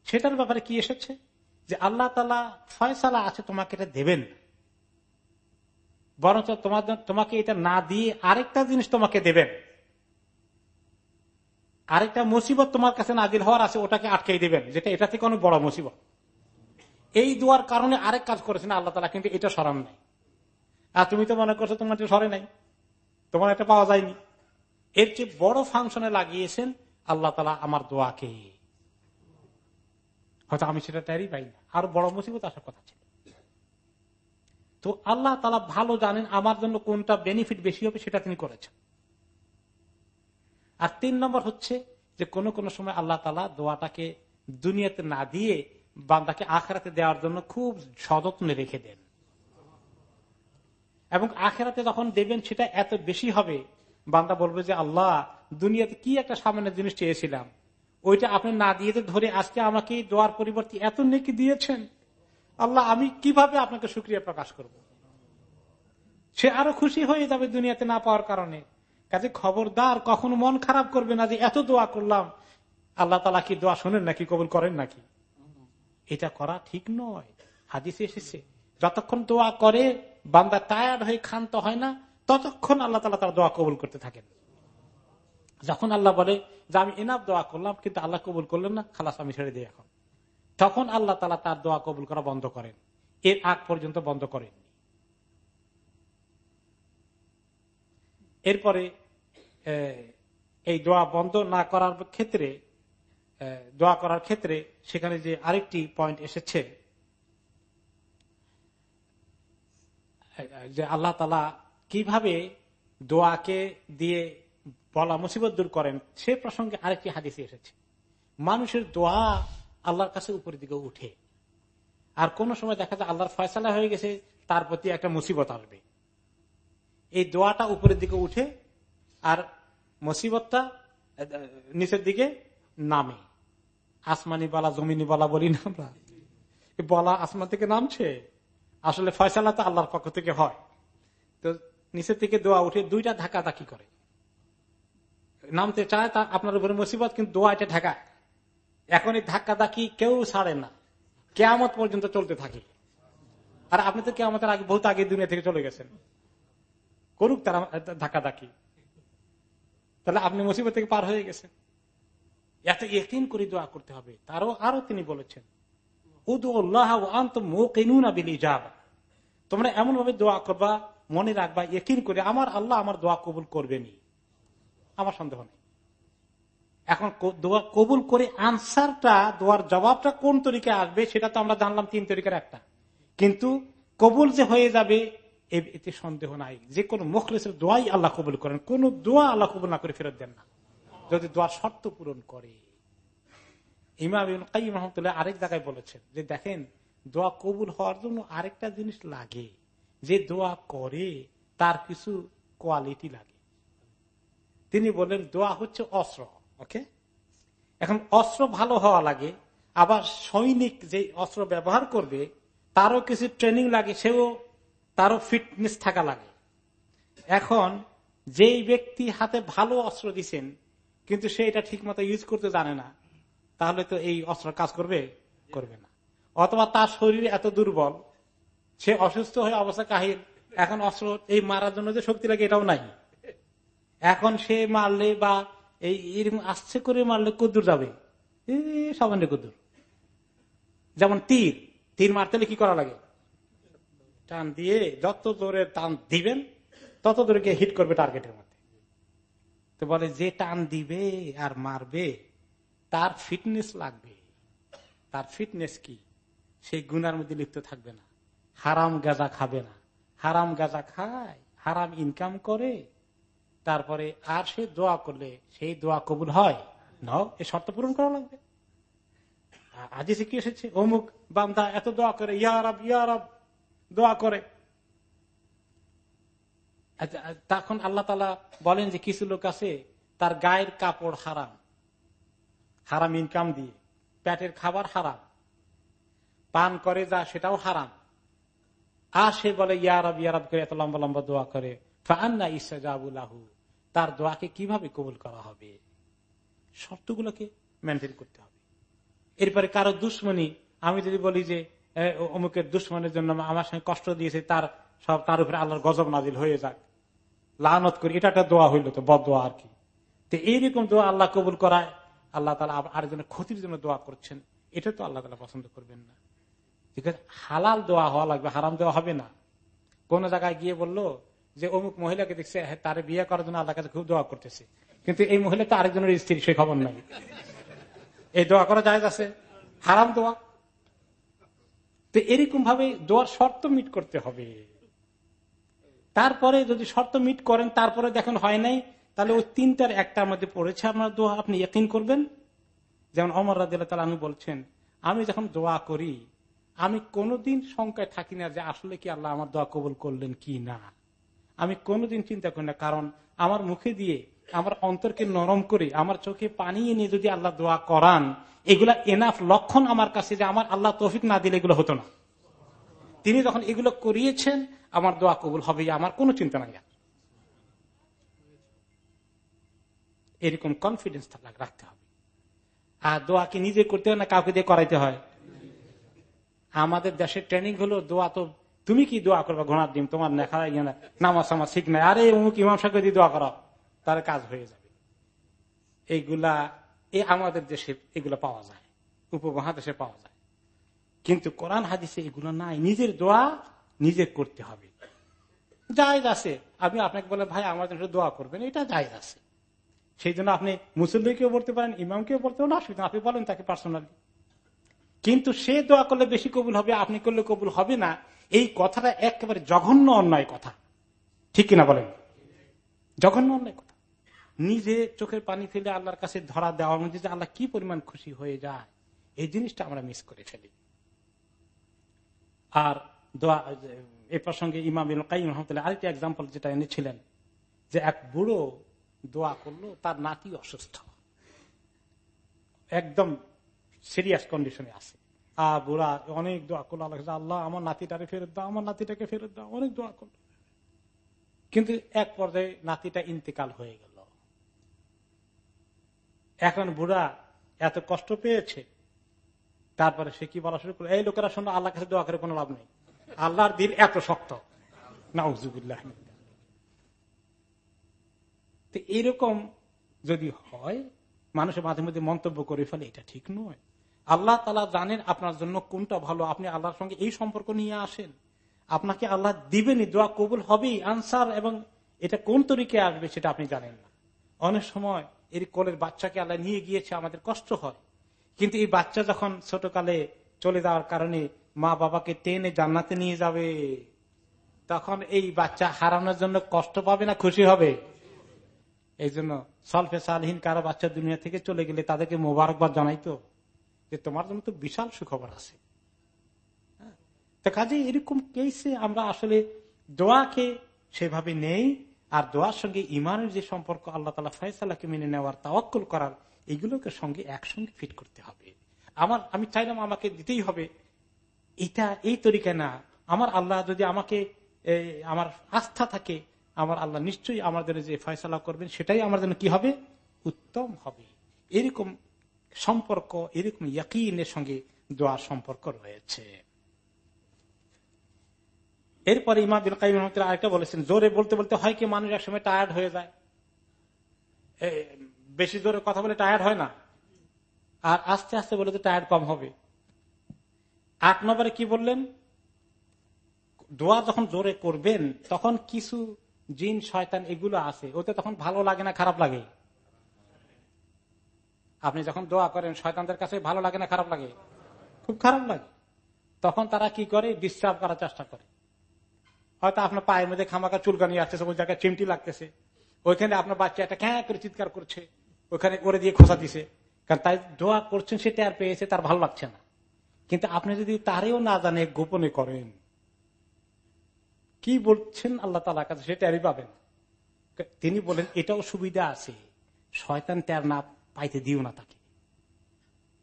সেটার ব্যাপারে কি এসেছে? যে আল্লাহ তালা ফয়সালা আছে, তোমাকে এটা দেবেন। বরঞ্চ তোমাদের তোমাকে এটা না দিয়ে আরেকটা জিনিস তোমাকে দেবেন। আরেকটা মুসিবত তোমার কাছে নাজিল হওয়ার আছে, ওটাকে আটকাই দেবেন, যেটা এটা থেকে অনেক বড় মুসিবত। এই দুয়ার কারণে আরেক কাজ করেছেন আল্লাহ তালা কিন্তু এটা সরান নাই। আর তুমি তো মনে করছ তোমার সরে নাই, তোমার এটা পাওয়া যায়নি। এর চেয়ে বড় ফাংশনে লাগিয়েছেন আল্লাহ তালা আমার দোয়াকে। হয়তো আমি সেটা টেরই পাই না। আরও বড় মুসিবত আসার কথা ছিল। তো আল্লাহ তালা ভালো জানেন আমার জন্য কোনটা বেনিফিট বেশি হবে সেটা তিনি করেছেন। আর তিন নম্বর হচ্ছে যে কোন কোন সময় আল্লাহ তালা দোয়াটাকে দুনিয়াতে না দিয়ে বান্দাকে আখেরাতে দেওয়ার জন্য খুব সযত্নে রেখে দেন। এবং আখেরাতে যখন দেবেন সেটা এত বেশি হবে, বান্দা বলবে যে, আল্লাহ, দুনিয়াতে কি একটা সামান্য জিনিস চেয়েছিলাম। ওইটা আপনি না দিয়ে ধরে আজকে আমাকে দোয়ার পরিবর্তে এত নেকি দিয়েছেন। আল্লাহ, আমি কীভাবে আপনাকে সুক্রিয়া প্রকাশ করব? সে আরও খুশি হয়ে যাবে দুনিয়াতে না পাওয়ার কারণে। কাজে খবরদার কখনো মন খারাপ করবে না যে এত দোয়া করলাম। আল্লাহ তালা কি দোয়া শোনেন নাকি, কবুল করেন নাকি? এটা করা ঠিক নয়। হাদিসে এসেছে, যতক্ষণ দোয়া করে, বান্দা টায়ার্ড হয়ে ক্ষান্ত হয় না, ততক্ষণ আল্লাহ তালা তার দোয়া কবুল করতে থাকেন। যখন আল্লাহ বলে যে আমি এনাফ দোয়া করলাম, কিন্তু আল্লাহ কবুল করলেন না, খালাস আমি ছেড়ে দিই এখন। তখন আল্লাহ তালা তার দোয়া কবুল করা বন্ধ করেন। এর আগ পর্যন্ত বন্ধ করেন এরপরে এই দোয়া বন্ধ না করার ক্ষেত্রে দোয়া করার ক্ষেত্রে সেখানে যে আরেকটি পয়েন্ট এসেছে, যে আল্লাহ তালা কীভাবে দোয়াকে দিয়ে বলা মুসিবত দূর করেন, সে প্রসঙ্গে আরেকটি হাদিসে এসেছে। মানুষের দোয়া আল্লাহর কাছে উপরের দিকে উঠে। আর কোন সময় দেখা যায় আল্লাহর ফয়সালা হয়ে গেছে, তার প্রতি একটা মুসিবত আসবে। এই দোয়াটা উপরের দিকে উঠে আর মুসিবতটা নিচের দিকে নামে। আসমানি বলা, জমিনি বলা বলি না আমরা। বলা আসমান থেকে নামছে। আসলে ফয়সালা তো আল্লাহর পক্ষ থেকে হয়। তো নিচের থেকে দোয়া উঠে দুইটা ধাক্কা ধাক্কি করে। নামতে চায় তা আপনার উপরে মুসিবত, কিন্তু দোয়া এটা ঢাকায়। এখন এই ধাক্কা ধাক্কি কেউ ছাড়ে না। কেয়ামত পর্যন্ত চলতে থাকে। আর আপনি তো কেয়ামতের আগে, বহুত আগে দুনিয়া থেকে চলে গেছেন। করুক তারা ধাক্কা ধাক্কি তাহলে আপনি মুসিবত থেকে পার হয়ে গেছেন। এত ইয়কিন করে দোয়া করতে হবে। তারও আরও তিনি বলেছেন তোমরা এমন ভাবে দোয়া করবা, মনে রাখবা, ইয়কিন করে আমার আল্লাহ আমার দোয়া কবুল করবেনি আমার সন্দেহ নেই। এখন দোয়া কবুল করে আনসারটা, দোয়ার জবাবটা কোন তরিকায় আসবে, সেটা তো আমরা জানলাম তিন তরিকার একটা। কিন্তু কবুল যে হয়ে যাবে এতে সন্দেহ নাই। যে কোন মুখলেসের দোয়াই আল্লাহ কবুল করেন। কোন দোয়া আল্লাহ কবুল না করে ফেরত দেন না। যদি দোয়ার শর্ত পূরণ করে। ইমাম আরেক জায়গায় বলেছেন যে, দেখেন, দোয়া কবুল হওয়ার জন্য আরেকটা জিনিস লাগে। যে দোয়া করে, তার কিছু কোয়ালিটি লাগে। তিনি বলেন দোয়া হচ্ছে অস্ত্র, ওকে? এখন অস্ত্র ভালো হওয়া লাগে, আবার সৈনিক যে অস্ত্র ব্যবহার করবে, তারও কিছু ট্রেনিং লাগে, সেও তারও ফিটনেস থাকা লাগে। এখন যেই ব্যক্তি হাতে ভালো অস্ত্র দিচ্ছেন কিন্তু সে এটা ঠিক মতো ইউজ করতে জানে না, তাহলে তো এই অস্ত্র কাজ করবে? করবে না। অথবা তার শরীর এত দুর্বল, সে অসুস্থ হয়ে অবস্থা কাহিল, এখন অস্ত্র এই মারার জন্য যে শক্তি লাগে এটাও নাই। এখন সে মারলে বা এই এরকম আসছে করে মারলে কদ্দুর যাবে। সামান্য কদ্দুর। যেমন তীর তীর মারতে কি করা লাগে? টান দিয়ে যত জোরে টান দিবেন, তত জোরে গিয়ে হিট করবে টার্গেটের মধ্যে। তো বলে, যে টান দিবে আর মারবে, তার ফিটনেস লাগবে। তার ফিটনেস কি? সেই গুনার মধ্যে লিপ্ত থাকবে না। হারাম গাজা খাবে না। হারাম গাজা খায়, হারাম ইনকাম করে। তারপরে আর সে দোয়া করলে, সেই দোয়া কবুল হয়? নাও এই শর্ত পূরণ করা লাগবে। আজিসে কি এসেছে? অমুক বান্দা এত দোয়া করে ইয়ারব ইয়ারব দোয়া করে। তখন আল্লাহ তালা বলেন যে কিছু লোক আছে, তার গায়ের কাপড় হারাম। হারাম ইনকাম দিয়ে। পেটের খাবার হারাম। পান করে যা, সেটাও হারাম। আর সে বলে ইয়ারব ইয়ারব করে এত লম্বা লম্বা দোয়া করে। ফান্না ইসাবুল্লাহু তার দোয়াকে কীভাবে কবুল করা হবে? শর্তগুলোকে মেনটেন করতে হবে। এরপরে কারও দুশ্মনী, আমি যদি বলি যে অমুকের দুশ্মনের জন্য আমার সঙ্গে কষ্ট দিয়েছে তার সব তার উপরে আল্লাহর গজব নাজিল হয়ে যাক। লানত করি এটা একটা দোয়া হইল তো বদ দোয়া আর কি। তো এইরকম দোয়া আল্লাহ কবুল করায় আল্লাহ তালা আরেকজনের ক্ষতির জন্য দোয়া করছেন। এটা তো আল্লাহ তালা পছন্দ করবেন না। ঠিক আছে হালাল দোয়া হওয়া লাগবে হারাম দেওয়া হবে না। কোন জায়গায় গিয়ে বলল যে অমুক মহিলাকে দেখছে হ্যাঁ, তার বিয়ে করার জন্য আল্লাহ কাছে খুব দোয়া করতেছে। কিন্তু এই মহিলা তো আরেকজনের স্ত্রী সে খবর নাই। এই দোয়া করা যায় আছে? হারাম দোয়া? তো এরকম ভাবে দোয়ার শর্ত মিট করতে হবে। তারপরে যদি শর্ত মিট করেন, তারপরে দেখেন হয় নাই, তাহলে ওই তিনটার একটার মধ্যে পড়েছে, আপনার দোয়া আপনি ইয়কিন করবেন। যেমন অমর রাদিল্লা তালা আমি বলছেন, আমি যখন দোয়া করি, আমি কোনোদিন শঙ্কায় থাকি না যে আসলে কি আল্লাহ আমার দোয়া কবুল করলেন কি না। আমি কোনোদিন চিন্তা করি না, কারণ আমার মুখে দিয়ে আমার অন্তরকে নরম করে, আমার চোখে পানি এনে যদি আল্লাহ দোয়া করান, এগুলা এনাফ লক্ষণ আমার কাছে যে আমার আল্লাহ তৌফিক না দিলে এগুলো হতো না। তিনি যখন এগুলো করিয়েছেন, আমার দোয়া কবুল হবে আমার কোনো চিন্তা নাই। এরকম কনফিডেন্স রাখতে হবে। আর দোয়া কি নিজে করতে হয় না কাউকে দিয়ে করাইতে হয়? আমাদের দেশের ট্রেনিং হলো, দোয়া তো তুমি কি দোয়া করবা, ঘোড়ার ডিম তোমার নেখা নামাজ সামাজ ঠিক নাই, আরে অমুক ইমাম সাহেব দোয়া করো তার কাজ হয়ে যাবে। এইগুলা, এ আমাদের দেশে এগুলো পাওয়া যায়, উপমহাদেশে পাওয়া যায়। কিন্তু কোরআন হাদিসে এগুলো নাই। নিজের দোয়া নিজে করতে হবে। জায়জ আছে। আমি আপনাকে বলে ভাই, আমার জন্য দোয়া করবেন। এটা জায়জ আছে। সেই জন্য আপনি মুসল্লিকেও পড়তে পারেন, ইমামকেও পড়তে পারেন, অসুবিধা আপনি বলেন তাকে পার্সোনালি কিন্তু সে দোয়া করলে বেশি কবুল হবে, আপনি করলে কবুল হবে না। এই কথাটা একেবারে জঘন্য অন্যায় কথা। ঠিক কিনা বলেন? জঘন্য অন্যায় নিজে চোখের পানি ফেলে আল্লাহর কাছে ধরা দেওয়ার মধ্যে যে আল্লাহ কি পরিমাণ খুশি হয়ে যায়। এই জিনিসটা আমরা মিস করে ফেলি। আর দোয়া, এ প্রসঙ্গে ইমাম আরেকটি এক্সাম্পল যেটা এনেছিলেন, যে এক বুড়ো দোয়া করল, তার নাতি অসুস্থ। একদম সিরিয়াস কন্ডিশনে আছে। আর বুড়া অনেক দোয়া করল, আল্লাহ আল্লাহ, আমার নাতিটাকে ফেরত দাও, আমার নাতিটাকে ফেরত দাও। অনেক দোয়া করল। কিন্তু এক পর্যায়ে নাতিটা ইন্তেকাল হয়ে গেল। এখন বুড়া এত কষ্ট পেয়েছে। তারপরে সে কি বলা শুরু করল? এই লোকেরা শুনে আল্লাহ কাছে দোয়া করে কোনো লাভ নেই। আল্লাহর দিল এত শক্ত। নাউজুবিল্লাহ। এরকম যদি হয় মানুষের মাঝে মধ্যে মন্তব্য করে ফেলে, এটা ঠিক নয়। আল্লাহ তালা জানেন আপনার জন্য কোনটা ভালো। আপনি আল্লাহর সঙ্গে এই সম্পর্ক নিয়ে আসেন। আপনাকে আল্লাহ দিবেনই, দোয়া কবুল হবেই। আনসার এবং এটা কোন তরিকে আসবে সেটা আপনি জানেন না। অনেক সময় এর কোলের বাচ্চাকে আল্লাহ নিয়ে গিয়েছে, আমাদের কষ্ট হয়। কিন্তু এই বাচ্চা যখন ছোটকালে চলে যাওয়ার কারণে মা বাবাকে টেনে জান্নাতে নিয়ে যাবে, তখন এই বাচ্চা হারানোর জন্য কষ্ট পাবে না খুশি হবে? এই জন্য সলফে সালহীন কারও বাচ্চা দুনিয়া থেকে চলে গেলে তাদেরকে মোবারকবাদ জানাইতো যে তোমার জন্য তো বিশাল সুখবর আছে। হ্যাঁ? কাজে এরকম কেসে আমরা আসলে দোয়াকে সেভাবে নেই। আর দোয়ার সঙ্গে ইমানের যে সম্পর্ক আল্লাহ তালা ফয়সালাকে মেনে নেওয়ার, তাওয়াক্কল করার, এগুলোকে সঙ্গে একসঙ্গে ফিট করতে হবে। আমার, আমি চাইলাম আমাকে দিতেই হবে। এটা এই তরিকা না। আমার আল্লাহ যদি আমাকে আমার আস্থা থাকে, আমার আল্লাহ নিশ্চয়ই আমাদের যে ফয়সলা করবেন, সেটাই আমার জন্য কি হবে? উত্তম হবে। এরকম সম্পর্ক, এরকম ইয়াকিনের সঙ্গে দোয়ার সম্পর্ক রয়েছে। এরপরে ইমা বিন কাইম আরেকটা বলেছেন, জোরে বলতে বলতে হয় কি মানুষ একসময় টায়ার্ড হয়ে যায়? বেশি জোরে কথা বলে টায়ার্ড হয় না? আর আস্তে আস্তে বলে তো টায়ার্ড কম হবে। আট নম্বরে কি বললেন? দোয়া যখন জোরে করবেন, তখন কিছু জিন, শয়তান এগুলো আছে, ওতে তখন ভালো লাগে না, খারাপ লাগে? আপনি যখন দোয়া করেন, শয়তানদের কাছে ভালো লাগে না, খারাপ লাগে? খুব খারাপ লাগে। তখন তারা কি করে? ডিস্টার্ব করার চেষ্টা করে। হয়তো আপনার পায়ের মধ্যে খামাকা চুলকানি আসতেছে ওই জায়গায় চিমটি লাগতেছে। ওইখানে আপনার বাচ্চা একটা ক্যাঁ করে চিৎকার করছে, ওইখানে করে দিয়ে খোসা দিছে। কারণ তাই দোয়া করছেন, সে আর পেয়েছে, তার ভালো লাগছে না। কিন্তু আপনি যদি তারেও না জানে, গোপনে করেন, কি বলছেন আল্লাহ তালা কাছে, সে আরই পাবেন। তিনি বলেন, এটাও সুবিধা আছে, শয়তান তার না পাইতে দিও না তাকে।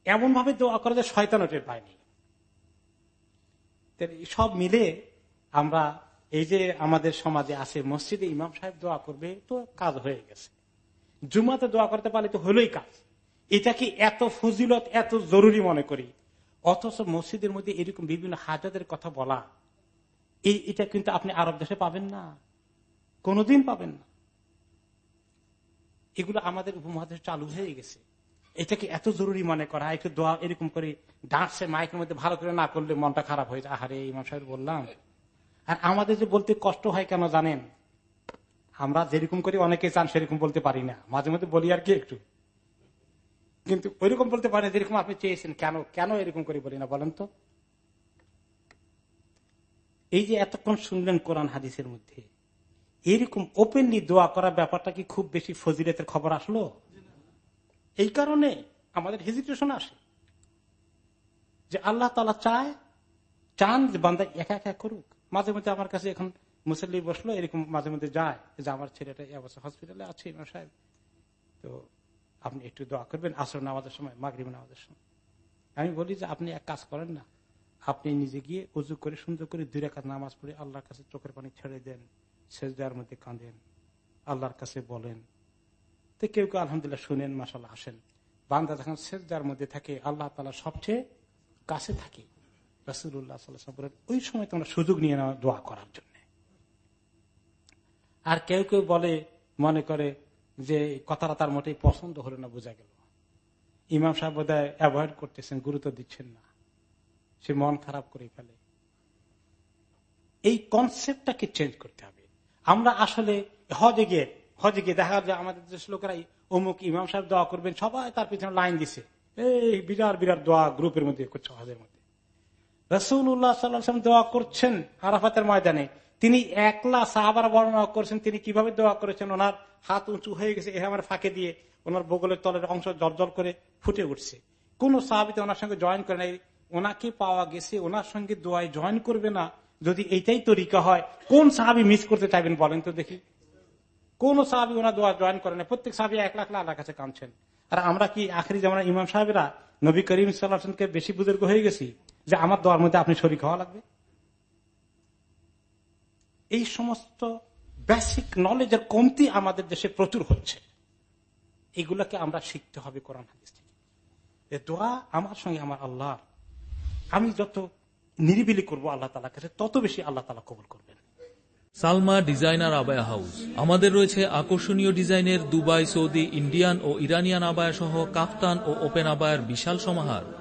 এমন ভাবে দোয়া করে যে শয়তান ওটের পায়নি। সব মিলে আমরা এই যে আমাদের সমাজে আছে, মসজিদে ইমাম সাহেব দোয়া করবে তো কাজ হয়ে গেছে। জুমাতে দোয়া করতে পারলে তো হলোই কাজ। এটা কি এত ফজিলত, এত জরুরি মনে করি? অথচ মসজিদের মধ্যে এরকম বিভিন্ন হাজাদের কথা বলা এই এটা কিন্তু আপনি আরব দেশে পাবেন না। কোনদিন পাবেন না। এগুলো আমাদের উপমহাদেশে চালু হয়ে গেছে। এটাকে এত জরুরি মনে করা? একটু দোয়া এরকম করে ডান্সে মাইকের মধ্যে ভালো করে না করলে মনটা খারাপ হয়ে যায়। আহারে, ইমাম সাহেব বললাম। আর আমাদের যে বলতে কষ্ট হয় কেন জানেন? আমরা যেরকম করি অনেকে চান সেরকম বলতে পারি না। মাঝে মধ্যে বলি আর কি একটু। কিন্তু ওইরকম বলতে পারি না যেরকম আপনি চেয়েছেন। কেন কেন এরকম করে বলি না বলেন তো? এই যে এতক্ষণ শুনলেন কোরআন হাদিসের মধ্যে, এরকম ওপেনলি দোয়া করার ব্যাপারটা কি খুব বেশি ফজিলতের খবর আসলো? এই কারণে আমাদের হেজিটেশন আসে। যে আল্লাহ তালা চায়, চান যে বান্দা একা একা করুক। মাঝে মধ্যে আমার কাছে এখন মুসল্লি বসল, এরকম মাঝে মধ্যে যায় যে আমার ছেলেটা অবস্থা হসপিটালে আছে, ইমাম সাহেব। তো আপনি একটু দোয়া করবেন, আসর নামাজের সময়, মাগরিব নামাজের সময়। আমি বলি যে আপনি এক কাজ করেন না, আপনি নিজে গিয়ে উজু করে, সুন্দর করে দুই রেখা নামাজ পড়ে আল্লাহর কাছে চোখের পানি ছেড়ে দেন দেওয়ার মধ্যে কাঁদেন, আল্লাহর কাছে বলেন। তো কেউ কেউ আলহামদুলিল্লাহ শুনেন মাসাল আসেন। বান্দা যখন দেওয়ার মধ্যে থাকে, আল্লাহ তালা সবচেয়ে কাছে থাকে। রাসুল্লাহ সাল্লাহ ওই সময় তোমরা সুযোগ নিয়ে নেওয়া দোয়া করার জন্য। আর কেউ কেউ বলে, মনে করে যে কথাটা তার মোটেই পছন্দ হলো না, বোঝা গেল। ইমাম সাহেব অ্যাভয়েড করতেছেন, গুরুত্ব দিচ্ছেন না। সে মন খারাপ করে ফেলে। এই কনসেপ্টটাকে চেঞ্জ করতে হবে। আমরা আসলে হজে গিয়ে হজে গিয়ে দেখা যায় আমাদের দেশ লোকেরাই অমুক ইমাম সাহেব দোয়া করবেন, সবাই তার পিছনে লাইন দিছে। এই বিরাট বিরাট দোয়া গ্রুপের মধ্যে করছে হজের মধ্যে। রসুল্লাহ সাল্লাম দোয়া করছেন আরাফাতের ময়দানে। তিনি একলা সাহাবার বর্ণনা করছেন, তিনি কীভাবে দোয়া করেছেন? ওনার হাত উঁচু হয়ে গেছে, এ আমার ফাঁকে দিয়ে ওনার বগলের তলের অংশ জল করে ফুটে উঠছে। কোন সাহাবিতে ওনার সঙ্গে জয়েন করে নাই। ওনাকে পাওয়া গেছে, ওনার সঙ্গে দোয়ায় জয়েন করবে না। যদি এইটাই তরিকা হয়, কোন সাহাবি মিস করতে চাইবেন বলেন তো দেখি। কোন সাহাবি ওনার দোয়া জয়েন করে না প্রত্যেক সাহাবি এক লাখ আল্লাহ কাছে কামছেন আর আমরা কি আখরি যেমন ইমাম সাহেবরা নবী করিম সাল্লাহকে বেশি বুজুর্গ হয়ে গেছি? যে আমার দোয়ার মধ্যে আপনি শরিক হওয়া লাগবে। এই সমস্ত বেসিক নলেজের কমতি আমাদের দেশে প্রচুর হচ্ছে। এগুলাকে আমরা শিখতে হবে কোরআন হাদিস থেকে। দোয়া আমার সঙ্গে আমার আল্লাহ আমি যত নিরিবিলি করব আল্লাহ তালা কাছে, তত বেশি আল্লাহ তালা কবুল করবেন। Salma designer abaya house. আমাদের রয়েছে আকর্ষণীয় ডিজাইনের দুবাই, সৌদি, ইন্ডিয়ান ও ইরানিয়ান আবায়া সহ কাফতান ও ওপেন আবায়ের বিশাল সমাহার।